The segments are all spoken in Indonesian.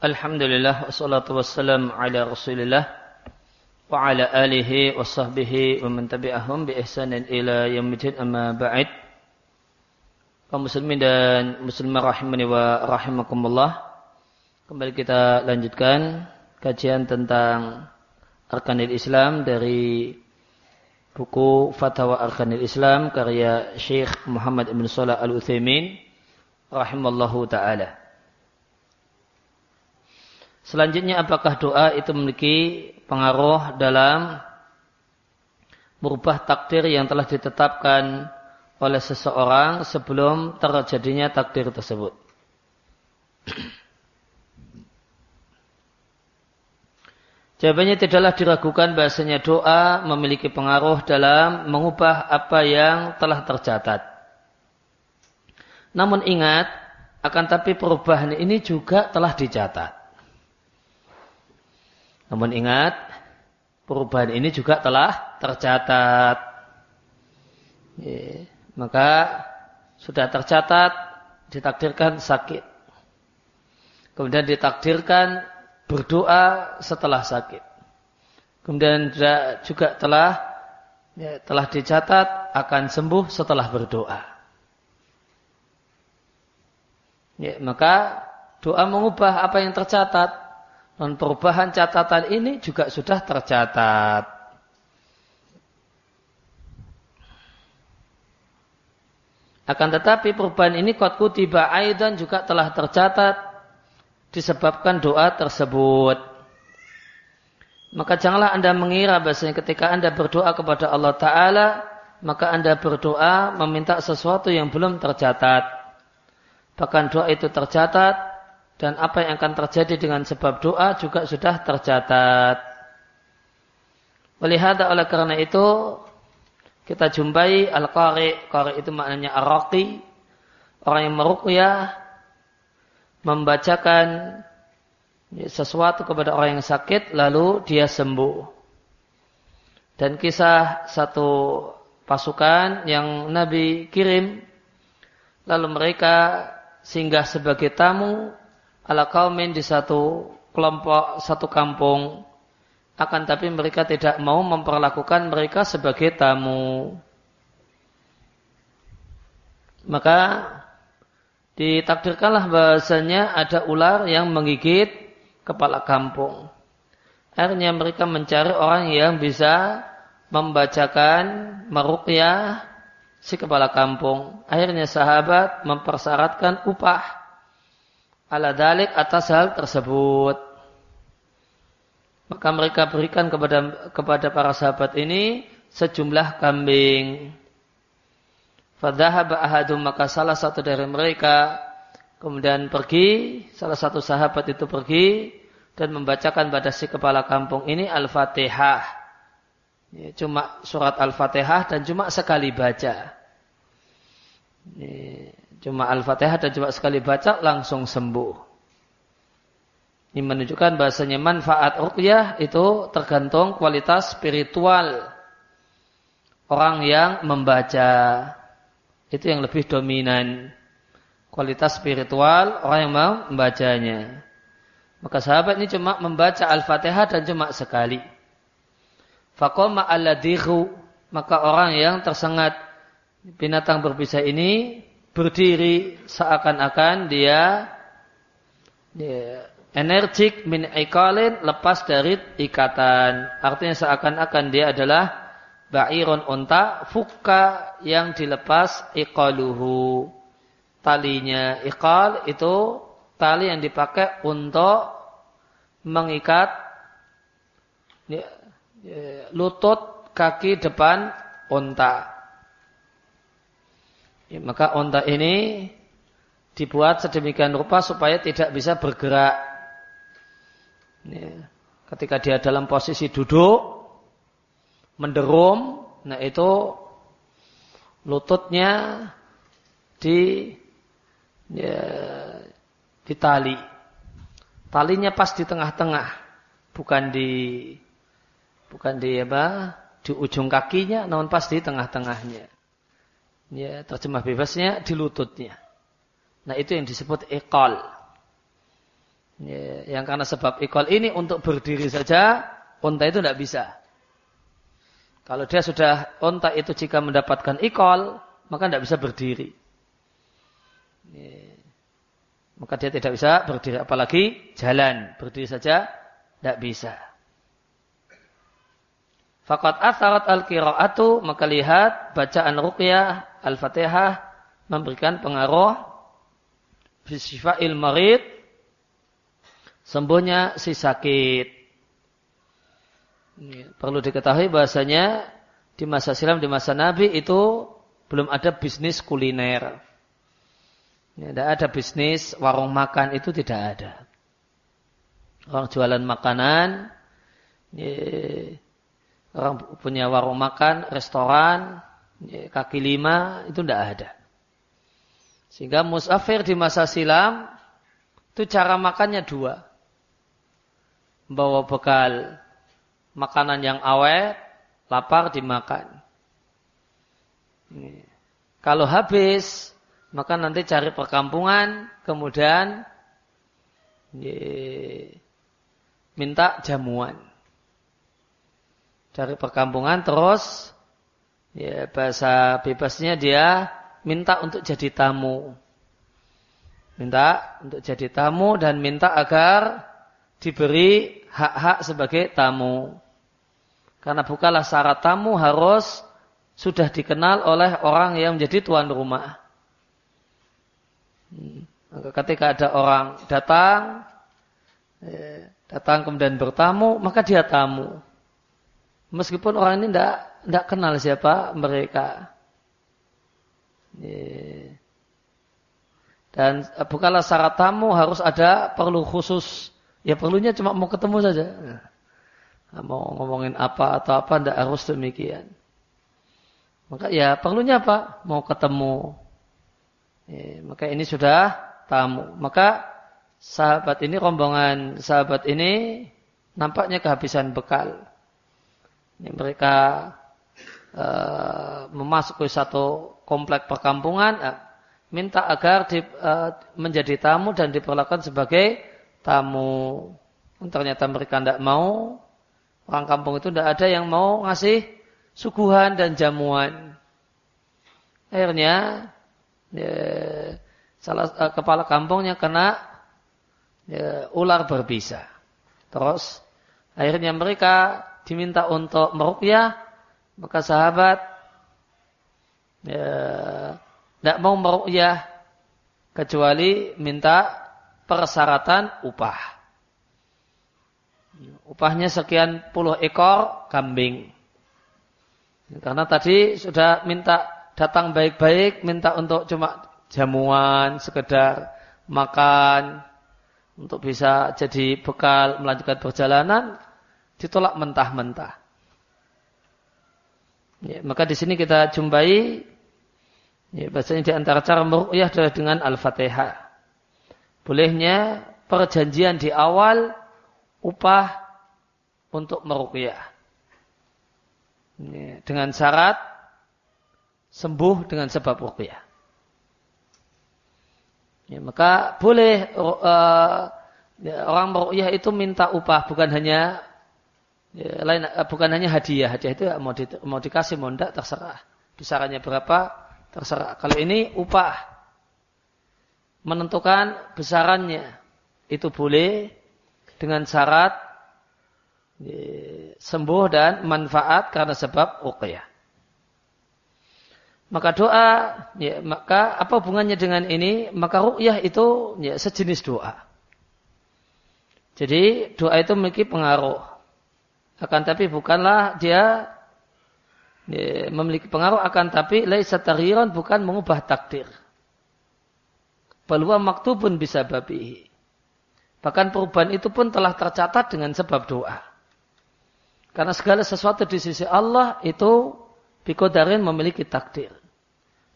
Alhamdulillah wassalatu wassalam ala Rasulillah wa ala alihi wa sahbihi wa man tabi'ahum bi ihsanin ila yaumil amma ba'd. Kaum muslimin dan muslimah rahimani wa rahimakumullah. Kembali kita lanjutkan kajian tentang Arkanil Islam dari buku Fatwa Arkanil Islam karya Syekh Muhammad Ibn Salah Al-Utsaimin rahimallahu taala. Selanjutnya apakah doa itu memiliki pengaruh dalam merubah takdir yang telah ditetapkan oleh seseorang sebelum terjadinya takdir tersebut. Jawabannya tidaklah diragukan bahasanya doa memiliki pengaruh dalam mengubah apa yang telah tercatat. Namun ingat, akan tapi perubahan ini juga telah dicatat. Namun ingat, perubahan ini juga telah tercatat. Ya, maka sudah tercatat, ditakdirkan sakit. Kemudian ditakdirkan berdoa setelah sakit. Kemudian juga telah ya, telah dicatat akan sembuh setelah berdoa. Ya, maka doa mengubah apa yang tercatat dan perubahan catatan ini juga sudah tercatat. Akan tetapi perubahan ini kot kutiba aidan juga telah tercatat disebabkan doa tersebut. Maka janganlah anda mengira bahasanya ketika anda berdoa kepada Allah Ta'ala, maka anda berdoa meminta sesuatu yang belum tercatat. Bahkan doa itu tercatat dan apa yang akan terjadi dengan sebab doa juga sudah tercatat. Melihat oleh karena itu kita jumpai al-qari, qari itu maknanya ar-raqi, orang yang meruqyah membacakan sesuatu kepada orang yang sakit lalu dia sembuh. Dan kisah satu pasukan yang Nabi kirim lalu mereka singgah sebagai tamu ala kaumin di satu kelompok, satu kampung. Akan tapi mereka tidak mau memperlakukan mereka sebagai tamu. Maka ditakdirkanlah bahasanya ada ular yang menggigit kepala kampung. Akhirnya mereka mencari orang yang bisa membacakan meruqyah si kepala kampung. Akhirnya sahabat mempersyaratkan upah ala dalik atas hal tersebut. Maka mereka berikan kepada kepada para sahabat ini sejumlah kambing. Fadhahaba ahadum maka salah satu dari mereka kemudian pergi, salah satu sahabat itu pergi dan membacakan pada si kepala kampung ini Al-Fatihah. Ya, cuma surat Al-Fatihah dan cuma sekali baca. Ya, Cuma Al-Fatihah dan cuma sekali baca langsung sembuh. Ini menunjukkan bahasanya manfaat ruqyah itu tergantung kualitas spiritual orang yang membaca. Itu yang lebih dominan. Kualitas spiritual orang yang mau membacanya. Maka sahabat ini cuma membaca Al-Fatihah dan cuma sekali. Faqama alladhiru. Maka orang yang tersengat binatang berpisah ini berdiri seakan-akan dia, dia energik min ikalin lepas dari ikatan. Artinya seakan-akan dia adalah ba'irun unta fuka yang dilepas ikaluhu. Talinya ikal itu tali yang dipakai untuk mengikat lutut kaki depan unta. Ya, maka onta ini dibuat sedemikian rupa supaya tidak bisa bergerak. Ya, ketika dia dalam posisi duduk, menderum, nah itu lututnya di ya, di tali. Talinya pas di tengah-tengah, bukan di bukan di apa? di ujung kakinya, namun pas di tengah-tengahnya ya terjemah bebasnya di lututnya. Nah itu yang disebut ekol. Ya, yang karena sebab ikol ini untuk berdiri saja, unta itu tidak bisa. Kalau dia sudah unta itu jika mendapatkan ikol, maka tidak bisa berdiri. Ya. Maka dia tidak bisa berdiri, apalagi jalan. Berdiri saja tidak bisa. Fakat atharat al-qira'atu, maka lihat bacaan ruqyah al-fatihah memberikan pengaruh il marid sembuhnya si sakit. Perlu diketahui bahasanya di masa silam, di masa Nabi itu belum ada bisnis kuliner. Tidak ada bisnis warung makan itu tidak ada. Orang jualan makanan, orang punya warung makan, restoran, kaki lima itu tidak ada. Sehingga musafir di masa silam itu cara makannya dua bawa bekal makanan yang awet, lapar dimakan. Kalau habis, maka nanti cari perkampungan, kemudian minta jamuan. Cari perkampungan terus ya bahasa bebasnya dia minta untuk jadi tamu. Minta untuk jadi tamu dan minta agar diberi hak-hak sebagai tamu. Karena bukanlah syarat tamu harus sudah dikenal oleh orang yang menjadi tuan rumah. Hmm. Ketika ada orang datang, eh, datang kemudian bertamu, maka dia tamu. Meskipun orang ini tidak tidak kenal siapa mereka. Eh. Dan bukanlah syarat tamu harus ada perlu khusus Ya perlunya cuma mau ketemu saja. Mau ngomongin apa atau apa tidak harus demikian. Maka ya perlunya apa? Mau ketemu. Maka ini sudah tamu. Maka sahabat ini rombongan sahabat ini nampaknya kehabisan bekal. Ini mereka uh, memasuki satu komplek perkampungan, uh, minta agar di, uh, menjadi tamu dan diperlakukan sebagai tamu. Ternyata mereka tidak mau. Orang kampung itu tidak ada yang mau ngasih suguhan dan jamuan. Akhirnya ya, salah uh, kepala kampungnya kena ya, ular berbisa. Terus akhirnya mereka diminta untuk merukyah, maka sahabat ya, tidak mau merukyah kecuali minta persyaratan upah. Upahnya sekian puluh ekor kambing. Karena tadi sudah minta datang baik-baik, minta untuk cuma jamuan, sekedar makan, untuk bisa jadi bekal melanjutkan perjalanan, ditolak mentah-mentah. Ya, maka di sini kita jumpai ya, bahasanya di antara cara meru'yah adalah dengan Al-Fatihah bolehnya perjanjian di awal upah untuk meruqyah. Dengan syarat sembuh dengan sebab ruqyah. Ya, maka boleh uh, orang meruqyah itu minta upah bukan hanya ya, lain uh, bukan hanya hadiah. Hadiah itu mau, di, mau dikasih mau tidak terserah. Besarannya berapa terserah. Kalau ini upah menentukan besarannya itu boleh dengan syarat sembuh dan manfaat karena sebab ruqyah. Maka doa, ya, maka apa hubungannya dengan ini? Maka ruqyah itu ya, sejenis doa. Jadi doa itu memiliki pengaruh. Akan tapi bukanlah dia ya, memiliki pengaruh akan tapi laisa bukan mengubah takdir. Bahwa maktubun bisa babi. Bahkan perubahan itu pun telah tercatat dengan sebab doa. Karena segala sesuatu di sisi Allah itu bikodarin memiliki takdir.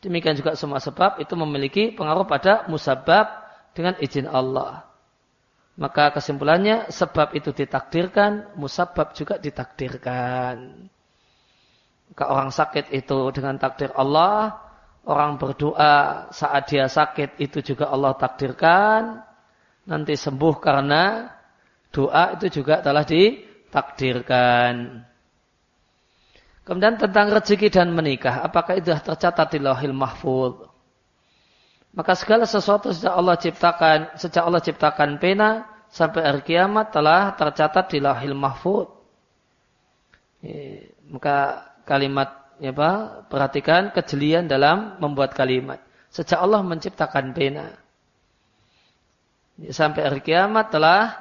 Demikian juga semua sebab itu memiliki pengaruh pada musabab dengan izin Allah. Maka kesimpulannya sebab itu ditakdirkan, musabab juga ditakdirkan. Maka orang sakit itu dengan takdir Allah, Orang berdoa saat dia sakit itu juga Allah takdirkan. nanti sembuh karena doa itu juga telah ditakdirkan. Kemudian tentang rezeki dan menikah, apakah itu tercatat di Lauhil Mahfud? Maka segala sesuatu sejak Allah ciptakan, sejak Allah ciptakan pena sampai hari kiamat telah tercatat di Lauhil Mahfud. Maka kalimat ya Pak, perhatikan kejelian dalam membuat kalimat. Sejak Allah menciptakan pena sampai hari kiamat telah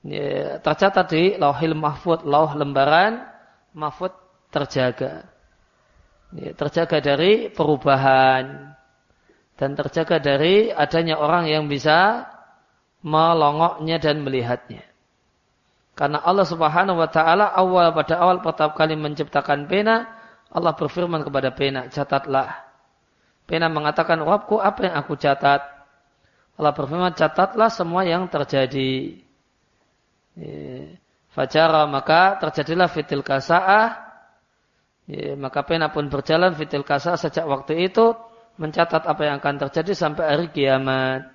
ya, tercatat di Lauhil Mahfud, lauh lembaran mahfud terjaga. Ya, terjaga dari perubahan dan terjaga dari adanya orang yang bisa melongoknya dan melihatnya. Karena Allah Subhanahu wa taala awal pada awal pertama kali menciptakan pena, Allah berfirman kepada pena, catatlah. Pena mengatakan, "Rabbku, apa yang aku catat?" Allah berfirman, "Catatlah semua yang terjadi." Ya. Fajara maka terjadilah fitil kasa'ah Ya, maka pena pun berjalan fitil kasa sejak waktu itu mencatat apa yang akan terjadi sampai hari kiamat.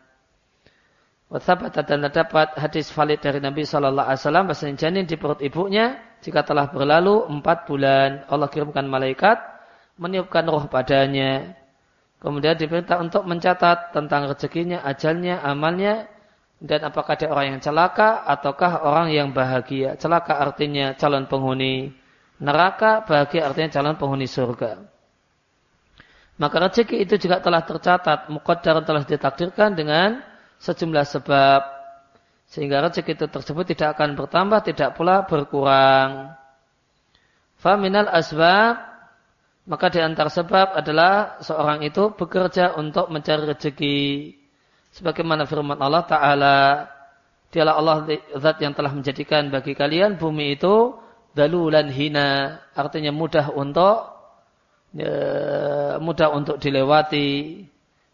Wathabata dan terdapat hadis valid dari Nabi Shallallahu Alaihi Wasallam bahasa janin di perut ibunya jika telah berlalu empat bulan Allah kirimkan malaikat meniupkan roh padanya. Kemudian diperintah untuk mencatat tentang rezekinya, ajalnya, amalnya, dan apakah dia orang yang celaka ataukah orang yang bahagia. Celaka artinya calon penghuni neraka, bahagia artinya calon penghuni surga. Maka rezeki itu juga telah tercatat, muqaddar telah ditakdirkan dengan sejumlah sebab. Sehingga rezeki itu tersebut tidak akan bertambah, tidak pula berkurang. Faminal asbab, maka di antara sebab adalah seorang itu bekerja untuk mencari rezeki. Sebagaimana firman Allah Ta'ala, Dialah Allah zat yang telah menjadikan bagi kalian bumi itu dalulan hina artinya mudah untuk ya, mudah untuk dilewati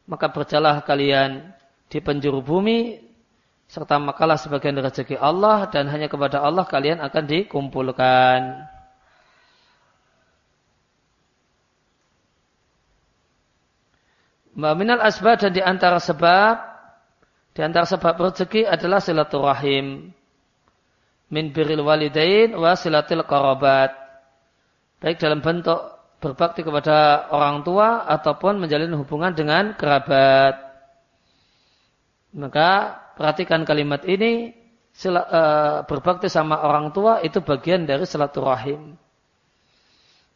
maka berjalah kalian di penjuru bumi serta makalah sebagian rezeki Allah dan hanya kepada Allah kalian akan dikumpulkan. Minal asbab dan di antara sebab di antara sebab rezeki adalah silaturahim min biril walidain wa silatil karabat. Baik dalam bentuk berbakti kepada orang tua ataupun menjalin hubungan dengan kerabat. Maka perhatikan kalimat ini uh, berbakti sama orang tua itu bagian dari silaturahim.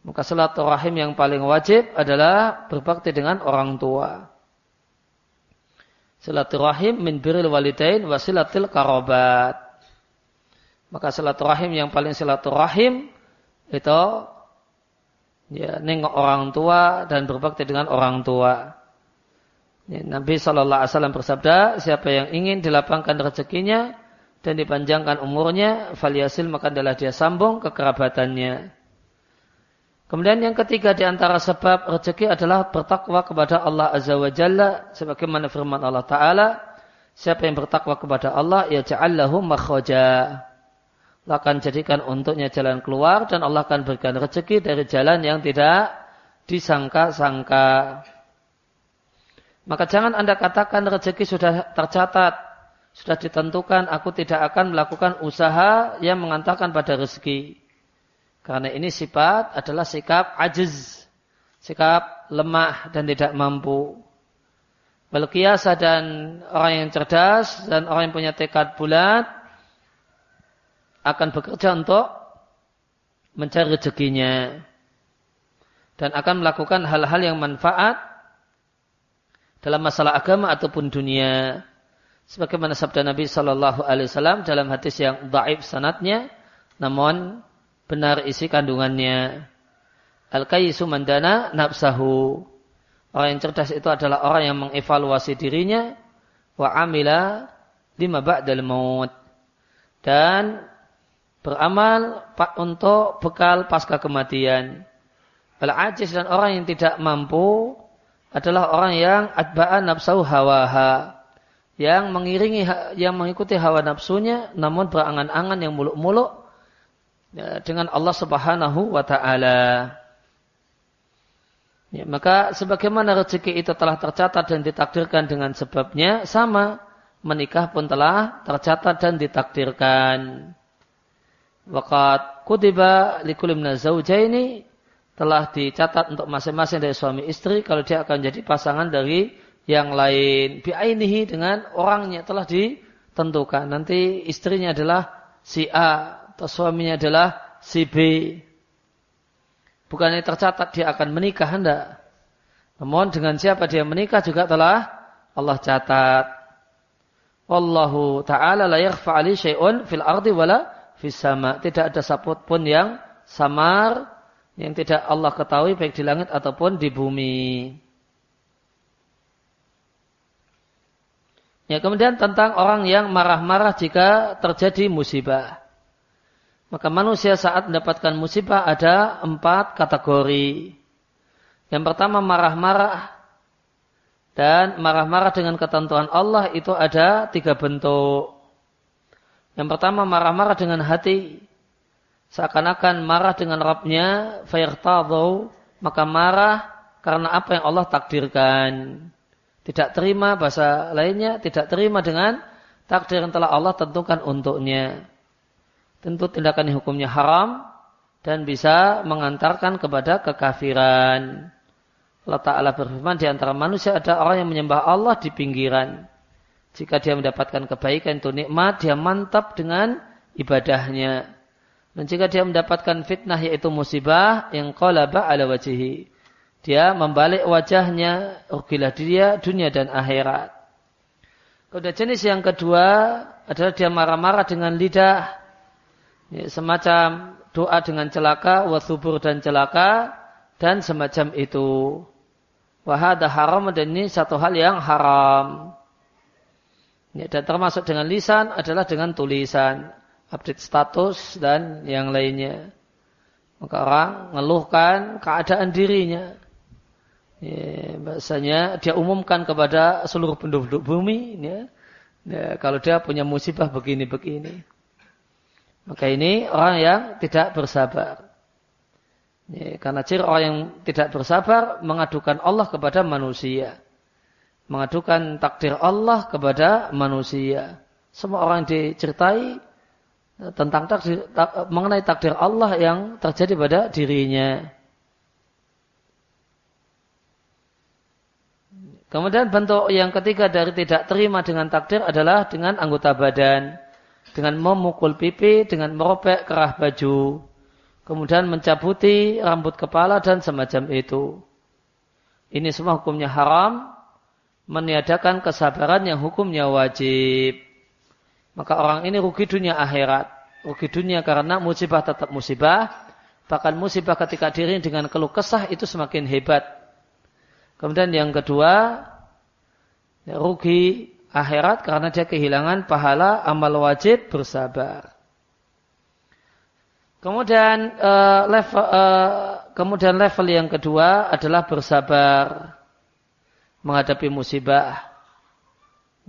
Maka silaturahim yang paling wajib adalah berbakti dengan orang tua. Silaturahim min biril walidain wa silatil karabat. Maka silaturahim yang paling silaturahim itu ya nengok orang tua dan berbakti dengan orang tua. Ya, Nabi Wasallam bersabda, siapa yang ingin dilapangkan rezekinya dan dipanjangkan umurnya, faliasil maka adalah dia sambung ke kerabatannya. Kemudian yang ketiga di antara sebab rezeki adalah bertakwa kepada Allah Azza wa Jalla sebagaimana firman Allah Taala, siapa yang bertakwa kepada Allah ya ja'allahu makhraja Allah akan jadikan untuknya jalan keluar dan Allah akan berikan rezeki dari jalan yang tidak disangka-sangka. Maka jangan Anda katakan rezeki sudah tercatat, sudah ditentukan, aku tidak akan melakukan usaha yang mengantarkan pada rezeki. Karena ini sifat adalah sikap ajiz, sikap lemah dan tidak mampu. Balkiasa dan orang yang cerdas dan orang yang punya tekad bulat, akan bekerja untuk mencari rezekinya dan akan melakukan hal-hal yang manfaat dalam masalah agama ataupun dunia. Sebagaimana sabda Nabi Shallallahu Alaihi Wasallam dalam hadis yang daib sanatnya, namun benar isi kandungannya. Al kayisu mandana nafsahu. Orang yang cerdas itu adalah orang yang mengevaluasi dirinya wa amila lima ba'dal maut dan beramal untuk bekal pasca kematian. Bala ajis dan orang yang tidak mampu adalah orang yang adba'an nafsu hawaha yang mengiringi yang mengikuti hawa nafsunya namun berangan-angan yang muluk-muluk ya, dengan Allah Subhanahu wa taala. Ya, maka sebagaimana rezeki itu telah tercatat dan ditakdirkan dengan sebabnya sama menikah pun telah tercatat dan ditakdirkan. Waqat kutiba likulim ini telah dicatat untuk masing-masing dari suami istri kalau dia akan jadi pasangan dari yang lain. Bi'ainihi dengan orangnya telah ditentukan. Nanti istrinya adalah si A atau suaminya adalah si B. Bukannya tercatat dia akan menikah hendak. Namun dengan siapa dia menikah juga telah Allah catat. Wallahu ta'ala la yakhfa ali syai'un fil ardi wala fis sama. Tidak ada saput pun yang samar yang tidak Allah ketahui baik di langit ataupun di bumi. Ya, kemudian tentang orang yang marah-marah jika terjadi musibah. Maka manusia saat mendapatkan musibah ada empat kategori. Yang pertama marah-marah. Dan marah-marah dengan ketentuan Allah itu ada tiga bentuk. Yang pertama marah-marah dengan hati. Seakan-akan marah dengan Rabbnya. Fayrtadhu. Maka marah karena apa yang Allah takdirkan. Tidak terima bahasa lainnya, tidak terima dengan takdir yang telah Allah tentukan untuknya. Tentu tindakan hukumnya haram dan bisa mengantarkan kepada kekafiran. Allah Ta'ala berfirman di antara manusia ada orang yang menyembah Allah di pinggiran. Jika dia mendapatkan kebaikan itu nikmat, dia mantap dengan ibadahnya. Dan jika dia mendapatkan fitnah yaitu musibah yang qalaba ala wajihi. Dia membalik wajahnya, rugilah dia dunia dan akhirat. Kemudian jenis yang kedua adalah dia marah-marah dengan lidah. Ya, semacam doa dengan celaka, wasubur dan celaka, dan semacam itu. Wahada haram dan ini satu hal yang haram. Ya, dan termasuk dengan lisan adalah dengan tulisan, update status dan yang lainnya. Maka orang mengeluhkan keadaan dirinya. Ya, bahasanya dia umumkan kepada seluruh penduduk bumi ya, ya, kalau dia punya musibah begini-begini. Maka ini orang yang tidak bersabar. Ya, karena ciri orang yang tidak bersabar mengadukan Allah kepada manusia. Mengadukan takdir Allah kepada manusia. Semua orang diceritai tentang takdir, tak, mengenai takdir Allah yang terjadi pada dirinya. Kemudian bentuk yang ketiga dari tidak terima dengan takdir adalah dengan anggota badan. Dengan memukul pipi, dengan merobek kerah baju. Kemudian mencabuti rambut kepala dan semacam itu. Ini semua hukumnya haram. Meniadakan kesabaran yang hukumnya wajib. Maka orang ini rugi dunia akhirat. Rugi dunia karena musibah tetap musibah. Bahkan musibah ketika diri dengan keluh kesah itu semakin hebat Kemudian yang kedua, rugi akhirat karena dia kehilangan pahala amal wajib bersabar. Kemudian uh, level uh, kemudian level yang kedua adalah bersabar menghadapi musibah.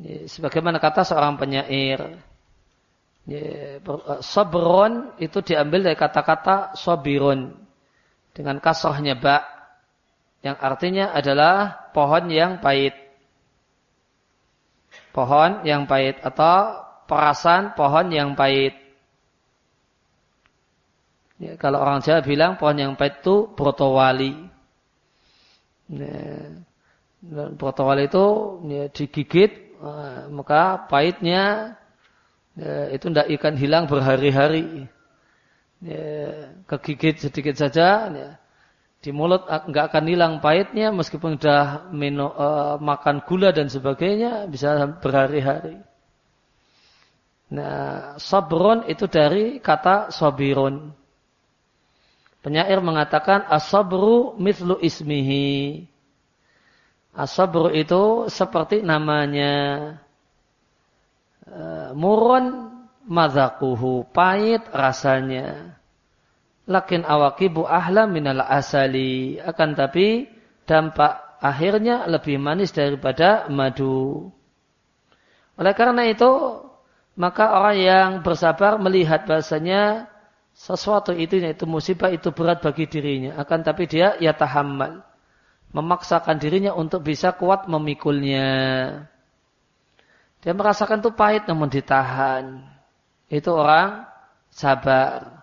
Sebagaimana kata seorang penyair, ya, uh, sabron itu diambil dari kata-kata sobirun dengan kasrohnya bak yang artinya adalah pohon yang pahit. Pohon yang pahit atau perasan pohon yang pahit. Ya, kalau orang Jawa bilang pohon yang pahit itu brotowali. Ya, brotowali itu ya, digigit eh, maka pahitnya ya, itu tidak ikan hilang berhari-hari. Ya, kegigit sedikit saja, ya, di mulut nggak akan hilang pahitnya meskipun sudah minum, uh, makan gula dan sebagainya bisa berhari-hari. Nah, sabrun itu dari kata sabirun. Penyair mengatakan asabru mithlu ismihi. Asabru itu seperti namanya. Uh, murun madhakuhu, pahit rasanya. Lakin awakibu ahla minal asali. Akan tapi dampak akhirnya lebih manis daripada madu. Oleh karena itu, maka orang yang bersabar melihat bahasanya sesuatu itu yaitu musibah itu berat bagi dirinya. Akan tapi dia ya tahammal. Memaksakan dirinya untuk bisa kuat memikulnya. Dia merasakan itu pahit namun ditahan. Itu orang sabar.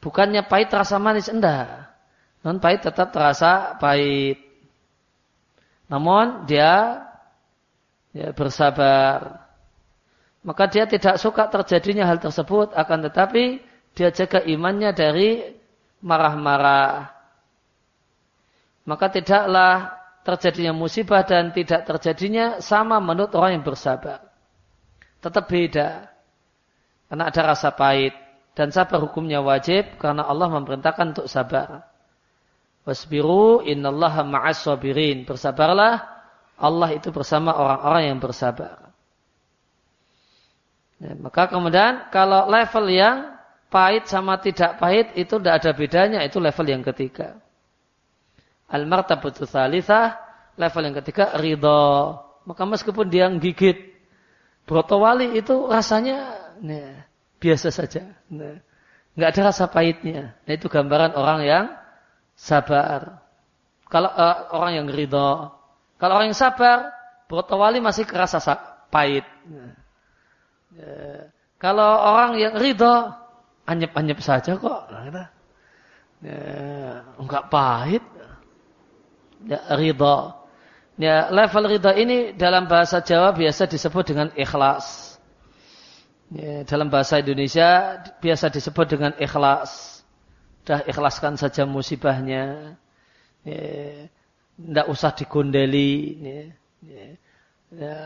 Bukannya pahit terasa manis, enggak. Non pahit tetap terasa pahit. Namun dia ya, bersabar. Maka dia tidak suka terjadinya hal tersebut, akan tetapi dia jaga imannya dari marah-marah. Maka tidaklah terjadinya musibah dan tidak terjadinya sama menurut orang yang bersabar. Tetap beda. Karena ada rasa pahit. Dan sabar hukumnya wajib karena Allah memerintahkan untuk sabar. Wasbiru innallaha ma'as sabirin. Bersabarlah. Allah itu bersama orang-orang yang bersabar. Ya, maka kemudian kalau level yang pahit sama tidak pahit itu tidak ada bedanya. Itu level yang ketiga. Al-martabatu thalithah, level yang ketiga ridho. Maka meskipun dia gigit brotowali itu rasanya nah, biasa saja. Nah, nggak ada rasa pahitnya. Nah, itu gambaran orang yang sabar. Kalau uh, orang yang ridho. Kalau orang yang sabar, brotowali masih kerasa pahit. Nah, ya. Kalau orang yang ridho, anyep-anyep saja kok. Ya, enggak pahit ya, ridha. Ya, level ridha ini dalam bahasa Jawa biasa disebut dengan ikhlas. Ya, dalam bahasa Indonesia biasa disebut dengan ikhlas. Dah ikhlaskan saja musibahnya. Ya, tidak usah digondeli. Ya, ya, ya,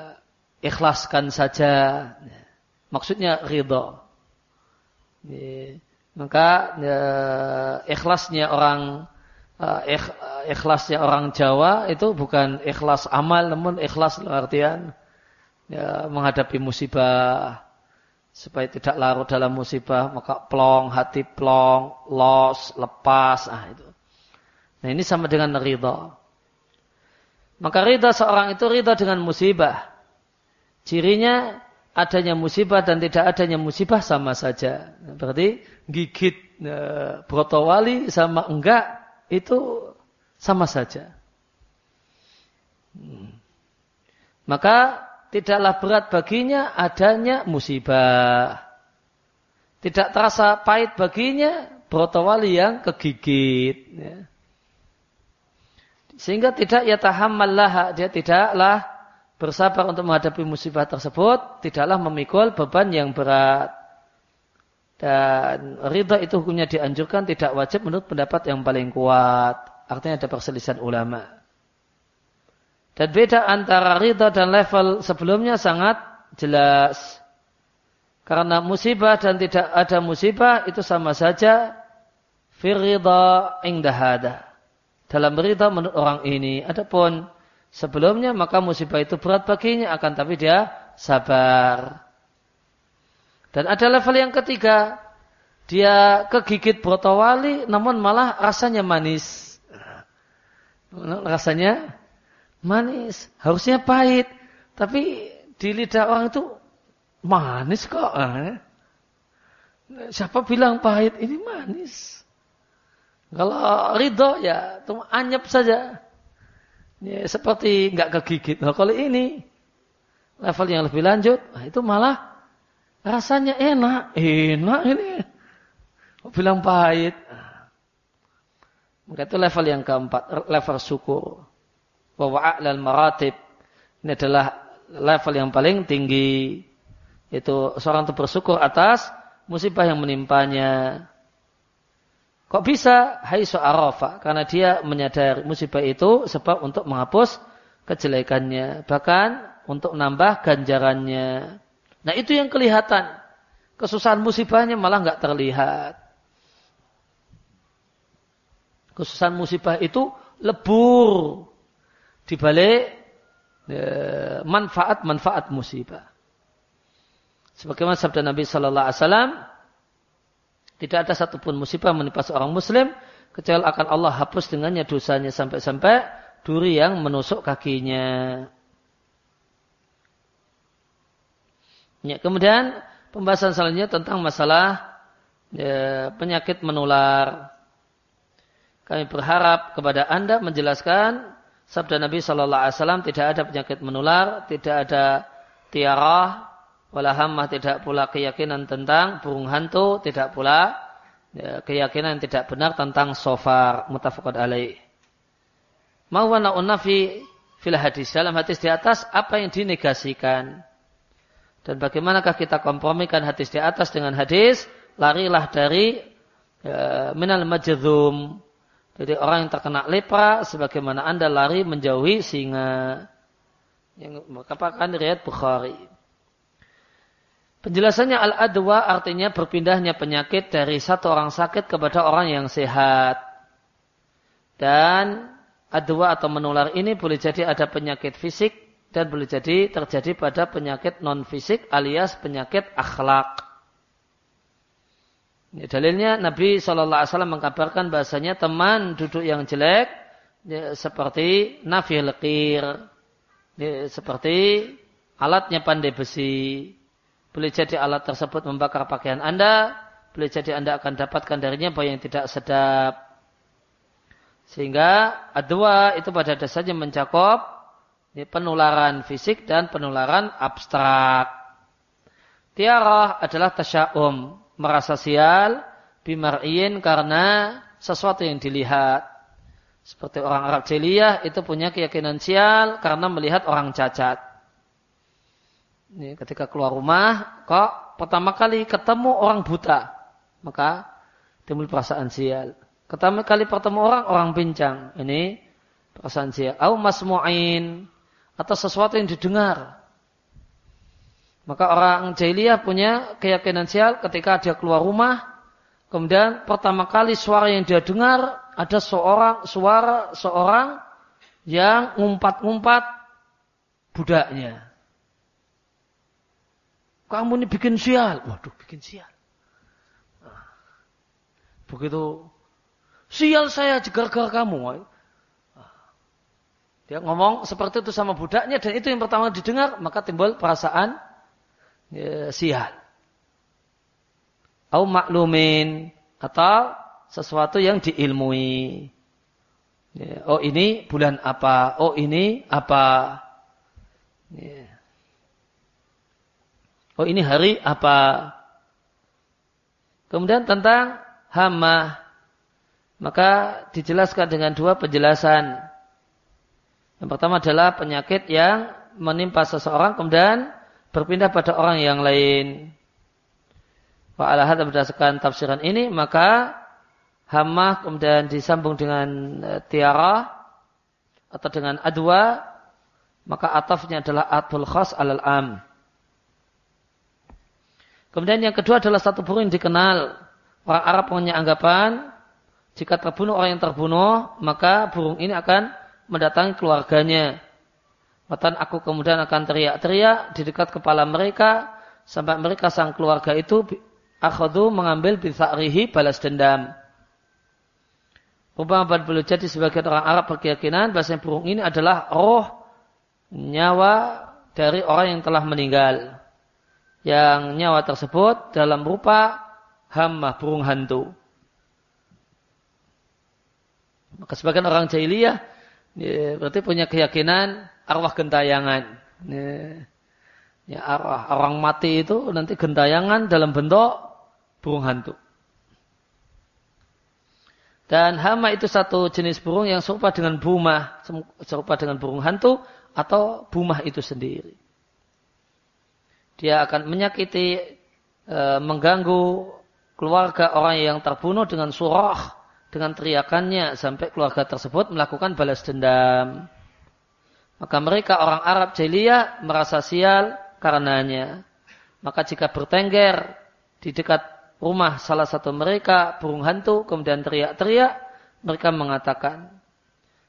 ikhlaskan saja. Ya, maksudnya ridha. Ya, maka ya, ikhlasnya orang ikhlasnya orang Jawa itu bukan ikhlas amal namun ikhlas artian ya, menghadapi musibah. Supaya tidak larut dalam musibah maka plong hati plong los lepas ah itu. Nah ini sama dengan ridha. Maka ridha seorang itu ridha dengan musibah. Cirinya adanya musibah dan tidak adanya musibah sama saja. Berarti gigit e, brotowali sama enggak itu sama saja. Hmm. Maka tidaklah berat baginya adanya musibah. Tidak terasa pahit baginya brotowali yang kegigit. Ya. Sehingga tidak ya tahammallah, dia tidaklah bersabar untuk menghadapi musibah tersebut, tidaklah memikul beban yang berat. Dan ridha itu hukumnya dianjurkan tidak wajib menurut pendapat yang paling kuat. Artinya ada perselisihan ulama. Dan beda antara ridha dan level sebelumnya sangat jelas. Karena musibah dan tidak ada musibah itu sama saja firida indahada. Dalam ridha menurut orang ini. Adapun sebelumnya maka musibah itu berat baginya akan tapi dia sabar. Dan ada level yang ketiga, dia kegigit brotowali namun malah rasanya manis. Rasanya manis, harusnya pahit, tapi di lidah orang itu manis kok. Siapa bilang pahit ini manis? Kalau ridho ya cuma anyep saja. Ya, seperti nggak kegigit. Nah, kalau ini level yang lebih lanjut, nah itu malah Rasanya enak, enak ini. Bilang pahit. Maka itu level yang keempat, level syukur. Bahwa a'lal maratib. Ini adalah level yang paling tinggi. Itu seorang itu bersyukur atas musibah yang menimpanya. Kok bisa? Hai arafa. Karena dia menyadari musibah itu sebab untuk menghapus kejelekannya. Bahkan untuk nambah ganjarannya. Nah itu yang kelihatan. Kesusahan musibahnya malah nggak terlihat. Kesusahan musibah itu lebur dibalik e, manfaat-manfaat musibah. Sebagaimana sabda Nabi Sallallahu Alaihi Wasallam, tidak ada satupun musibah menimpa seorang Muslim kecuali akan Allah hapus dengannya dosanya sampai-sampai duri yang menusuk kakinya. Ya, kemudian pembahasan selanjutnya tentang masalah ya, penyakit menular. Kami berharap kepada Anda menjelaskan sabda Nabi Shallallahu Alaihi Wasallam tidak ada penyakit menular, tidak ada tiarah, wala hammah tidak pula keyakinan tentang burung hantu, tidak pula ya, keyakinan yang tidak benar tentang sofar mutafaqad alaih. Mawana unafi fil hadis dalam hadis di atas apa yang dinegasikan dan bagaimanakah kita kompromikan hadis di atas dengan hadis? Larilah dari ya, minal majdzum. Jadi orang yang terkena lepra sebagaimana anda lari menjauhi singa. Yang mengatakan riwayat Bukhari. Penjelasannya al-adwa artinya berpindahnya penyakit dari satu orang sakit kepada orang yang sehat. Dan adwa atau menular ini boleh jadi ada penyakit fisik dan boleh jadi terjadi pada penyakit non fisik alias penyakit akhlak. Ya, dalilnya Nabi Shallallahu Alaihi Wasallam mengkabarkan bahasanya teman duduk yang jelek ya, seperti nafi lekir, ya, seperti alatnya pandai besi. Boleh jadi alat tersebut membakar pakaian Anda. Boleh jadi Anda akan dapatkan darinya bau yang tidak sedap. Sehingga adwa itu pada dasarnya mencakup penularan fisik dan penularan abstrak. Tiarah adalah tasya'um. Merasa sial, bimar'iyin karena sesuatu yang dilihat. Seperti orang Arab Jeliyah itu punya keyakinan sial karena melihat orang cacat. Ini ketika keluar rumah, kok pertama kali ketemu orang buta, maka timbul perasaan sial. Pertama kali bertemu orang, orang pincang. Ini perasaan sial. Au masmu'in. Atau sesuatu yang didengar. Maka orang jahiliyah punya keyakinan sial ketika dia keluar rumah. Kemudian pertama kali suara yang dia dengar ada seorang suara seorang yang ngumpat-ngumpat budaknya. Kamu ini bikin sial. Waduh, bikin sial. Begitu. Sial saya gara-gara kamu. Dia ngomong seperti itu sama budaknya dan itu yang pertama didengar maka timbul perasaan ya, sial. Au maklumin atau sesuatu yang diilmui. Ya, oh ini bulan apa? Oh ini apa? Ya. Oh ini hari apa? Kemudian tentang hama. Maka dijelaskan dengan dua penjelasan. Yang pertama adalah penyakit yang menimpa seseorang kemudian berpindah pada orang yang lain. Wa alahat berdasarkan tafsiran ini maka hama kemudian disambung dengan e, tiara atau dengan adwa maka atafnya adalah atul khas alal am. Kemudian yang kedua adalah satu burung yang dikenal. Orang Arab punya anggapan, jika terbunuh orang yang terbunuh, maka burung ini akan mendatangi keluarganya. Matan aku kemudian akan teriak-teriak di dekat kepala mereka, sampai mereka sang keluarga itu akhadu mengambil bisa'rihi balas dendam. Umpama boleh jadi sebagian orang Arab berkeyakinan bahasa burung ini adalah roh nyawa dari orang yang telah meninggal yang nyawa tersebut dalam rupa hama burung hantu. Maka sebagian orang jahiliyah ya, berarti punya keyakinan arwah gentayangan. Ya, ya, arwah orang mati itu nanti gentayangan dalam bentuk burung hantu. Dan hama itu satu jenis burung yang serupa dengan bumah, serupa dengan burung hantu atau bumah itu sendiri dia akan menyakiti, e, mengganggu keluarga orang yang terbunuh dengan surah, dengan teriakannya sampai keluarga tersebut melakukan balas dendam. Maka mereka orang Arab jahiliyah merasa sial karenanya. Maka jika bertengger di dekat rumah salah satu mereka burung hantu kemudian teriak-teriak, mereka mengatakan,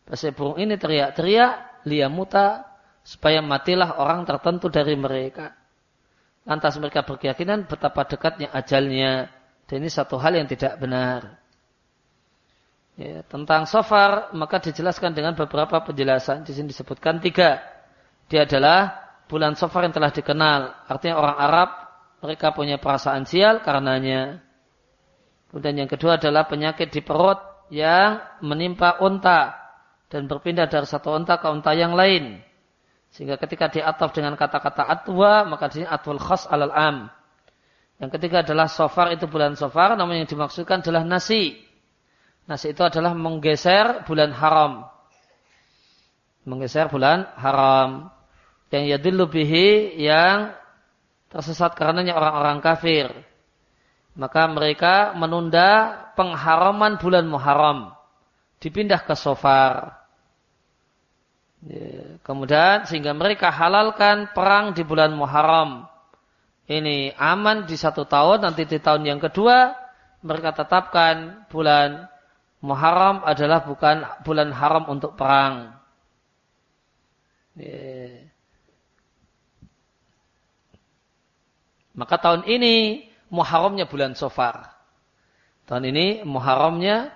Pasal burung ini teriak-teriak, liamuta, supaya matilah orang tertentu dari mereka. Lantas mereka berkeyakinan betapa dekatnya ajalnya. Dan ini satu hal yang tidak benar. Ya, tentang sofar, maka dijelaskan dengan beberapa penjelasan. Di sini disebutkan tiga. Dia adalah bulan sofar yang telah dikenal. Artinya orang Arab, mereka punya perasaan sial karenanya. Kemudian yang kedua adalah penyakit di perut yang menimpa unta dan berpindah dari satu unta ke unta yang lain. Sehingga ketika diataf dengan kata-kata atwa, maka di sini atwal khas alal am. Yang ketiga adalah sofar, itu bulan sofar, namun yang dimaksudkan adalah nasi. Nasi itu adalah menggeser bulan haram. Menggeser bulan haram. Yang yadillu bihi yang tersesat karenanya orang-orang kafir. Maka mereka menunda pengharaman bulan Muharram. Dipindah ke sofar. Ya, kemudian sehingga mereka halalkan perang di bulan Muharram. Ini aman di satu tahun, nanti di tahun yang kedua mereka tetapkan bulan Muharram adalah bukan bulan haram untuk perang. Maka tahun ini Muharramnya bulan Sofar. Tahun ini Muharramnya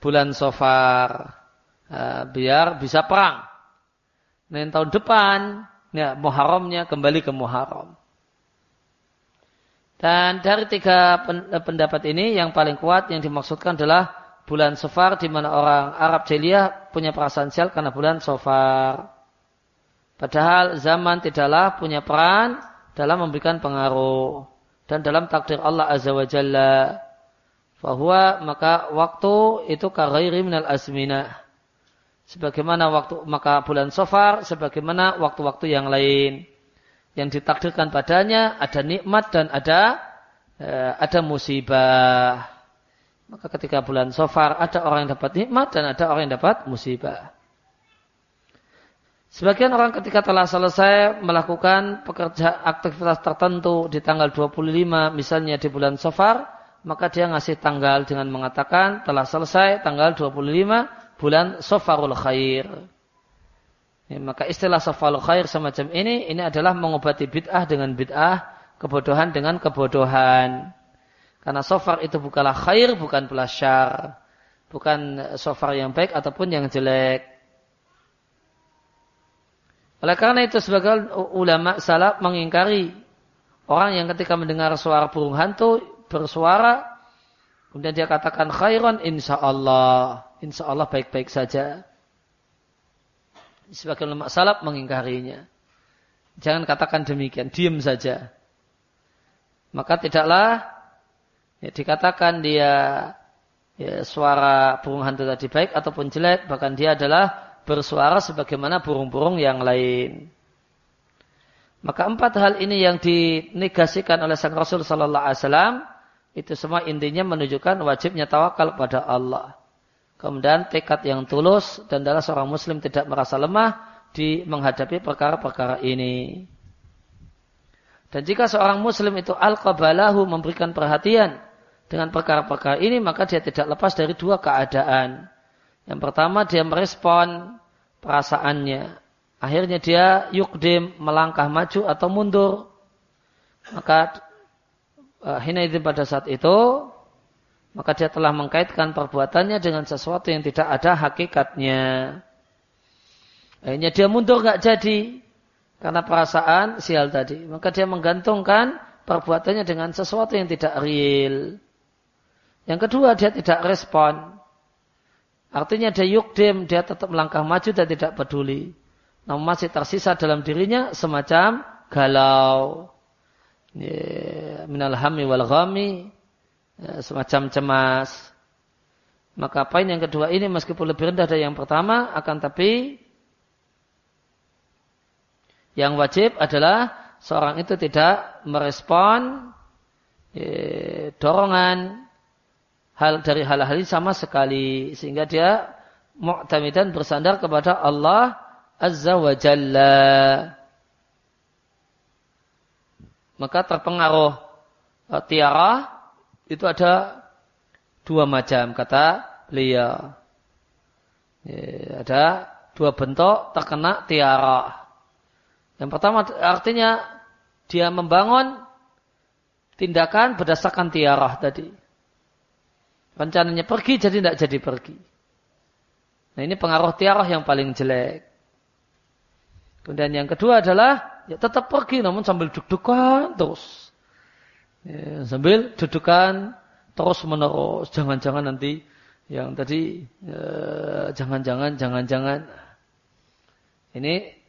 bulan Sofar. Uh, biar bisa perang. Nah, tahun depan, ya, Muharramnya kembali ke Muharram. Dan dari tiga eh, pendapat ini yang paling kuat yang dimaksudkan adalah bulan Sofar di mana orang Arab Jahiliyah punya perasaan sial karena bulan Sofar. Padahal zaman tidaklah punya peran dalam memberikan pengaruh dan dalam takdir Allah Azza wa Jalla. Bahwa maka waktu itu kaghairi minal azminah sebagaimana waktu maka bulan Sofar sebagaimana waktu-waktu yang lain yang ditakdirkan padanya ada nikmat dan ada eh, ada musibah. Maka ketika bulan Sofar ada orang yang dapat nikmat dan ada orang yang dapat musibah. Sebagian orang ketika telah selesai melakukan pekerja aktivitas tertentu di tanggal 25 misalnya di bulan Sofar, maka dia ngasih tanggal dengan mengatakan telah selesai tanggal 25 bulan Sofarul Khair. Ya, maka istilah Sofarul Khair semacam ini, ini adalah mengobati bid'ah dengan bid'ah, kebodohan dengan kebodohan. Karena sofar itu bukanlah khair, bukan pula syar. Bukan sofar yang baik ataupun yang jelek. Oleh karena itu sebagai ulama salaf mengingkari orang yang ketika mendengar suara burung hantu bersuara kemudian dia katakan khairan insya Allah insya Allah baik-baik saja. Sebagai ulama salaf mengingkarinya. Jangan katakan demikian, diam saja. Maka tidaklah ya, dikatakan dia ya, suara burung hantu tadi baik ataupun jelek, bahkan dia adalah bersuara sebagaimana burung-burung yang lain. Maka empat hal ini yang dinegasikan oleh sang Rasul Sallallahu Alaihi Wasallam itu semua intinya menunjukkan wajibnya tawakal pada Allah. Kemudian tekad yang tulus dan adalah seorang muslim tidak merasa lemah di menghadapi perkara-perkara ini. Dan jika seorang muslim itu al-qabalahu memberikan perhatian dengan perkara-perkara ini, maka dia tidak lepas dari dua keadaan. Yang pertama dia merespon perasaannya. Akhirnya dia yukdim melangkah maju atau mundur. Maka uh, hina pada saat itu maka dia telah mengkaitkan perbuatannya dengan sesuatu yang tidak ada hakikatnya. Akhirnya dia mundur nggak jadi karena perasaan sial tadi. Maka dia menggantungkan perbuatannya dengan sesuatu yang tidak real. Yang kedua dia tidak respon. Artinya dia yukdim, dia tetap melangkah maju dan tidak peduli. Namun masih tersisa dalam dirinya semacam galau. Minal hami wal ghami ya, semacam cemas. Maka poin yang kedua ini meskipun lebih rendah dari yang pertama, akan tapi yang wajib adalah seorang itu tidak merespon dorongan hal dari hal-hal ini sama sekali sehingga dia mu'tamidan bersandar kepada Allah Azza wa Jalla. Maka terpengaruh uh, tiara itu ada dua macam kata beliau. Ya, ada dua bentuk terkena tiara. Yang pertama artinya dia membangun tindakan berdasarkan tiara tadi. Rencananya pergi jadi tidak jadi pergi. Nah ini pengaruh tiara yang paling jelek. Kemudian yang kedua adalah ya tetap pergi namun sambil deg-degan terus. Ya, sambil dudukan terus menerus. Jangan-jangan nanti yang tadi ya, jangan-jangan, jangan-jangan. Ini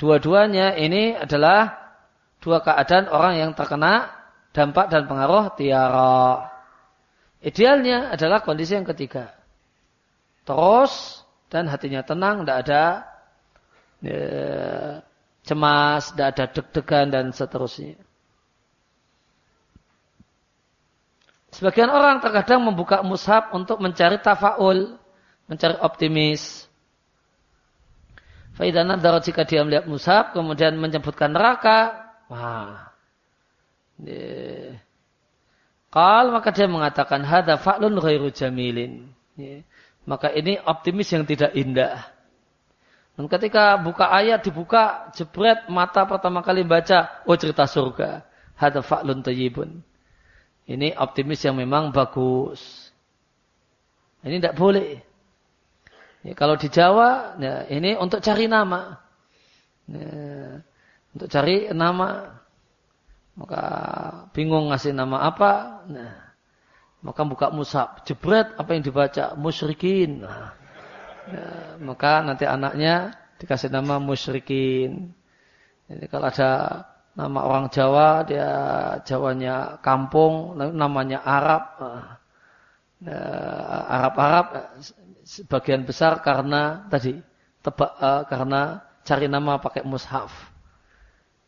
Dua-duanya ini adalah dua keadaan orang yang terkena dampak dan pengaruh tiara. Idealnya adalah kondisi yang ketiga. Terus dan hatinya tenang, tidak ada ya, cemas, tidak ada deg-degan dan seterusnya. Sebagian orang terkadang membuka mushaf untuk mencari tafaul, mencari optimis. Faidah nadara jika dia melihat mushaf, kemudian menyebutkan neraka, wah. Kal maka dia mengatakan hada fa'lun ghairu jamilin. Maka ini optimis yang tidak indah. Dan ketika buka ayat dibuka, jebret mata pertama kali baca, oh cerita surga. Hada fa'lun tayyibun. Ini optimis yang memang bagus. Ini tidak boleh. Ya, kalau di Jawa, ya, ini untuk cari nama. Ya, untuk cari nama. Maka bingung ngasih nama apa. Nah, maka buka musab. Jebret apa yang dibaca. Musyrikin. Nah, ya, maka nanti anaknya dikasih nama musyrikin. Jadi kalau ada nama orang Jawa, dia Jawanya kampung, namanya Arab. Eh, Arab-Arab sebagian besar karena tadi tebak uh, karena cari nama pakai mushaf.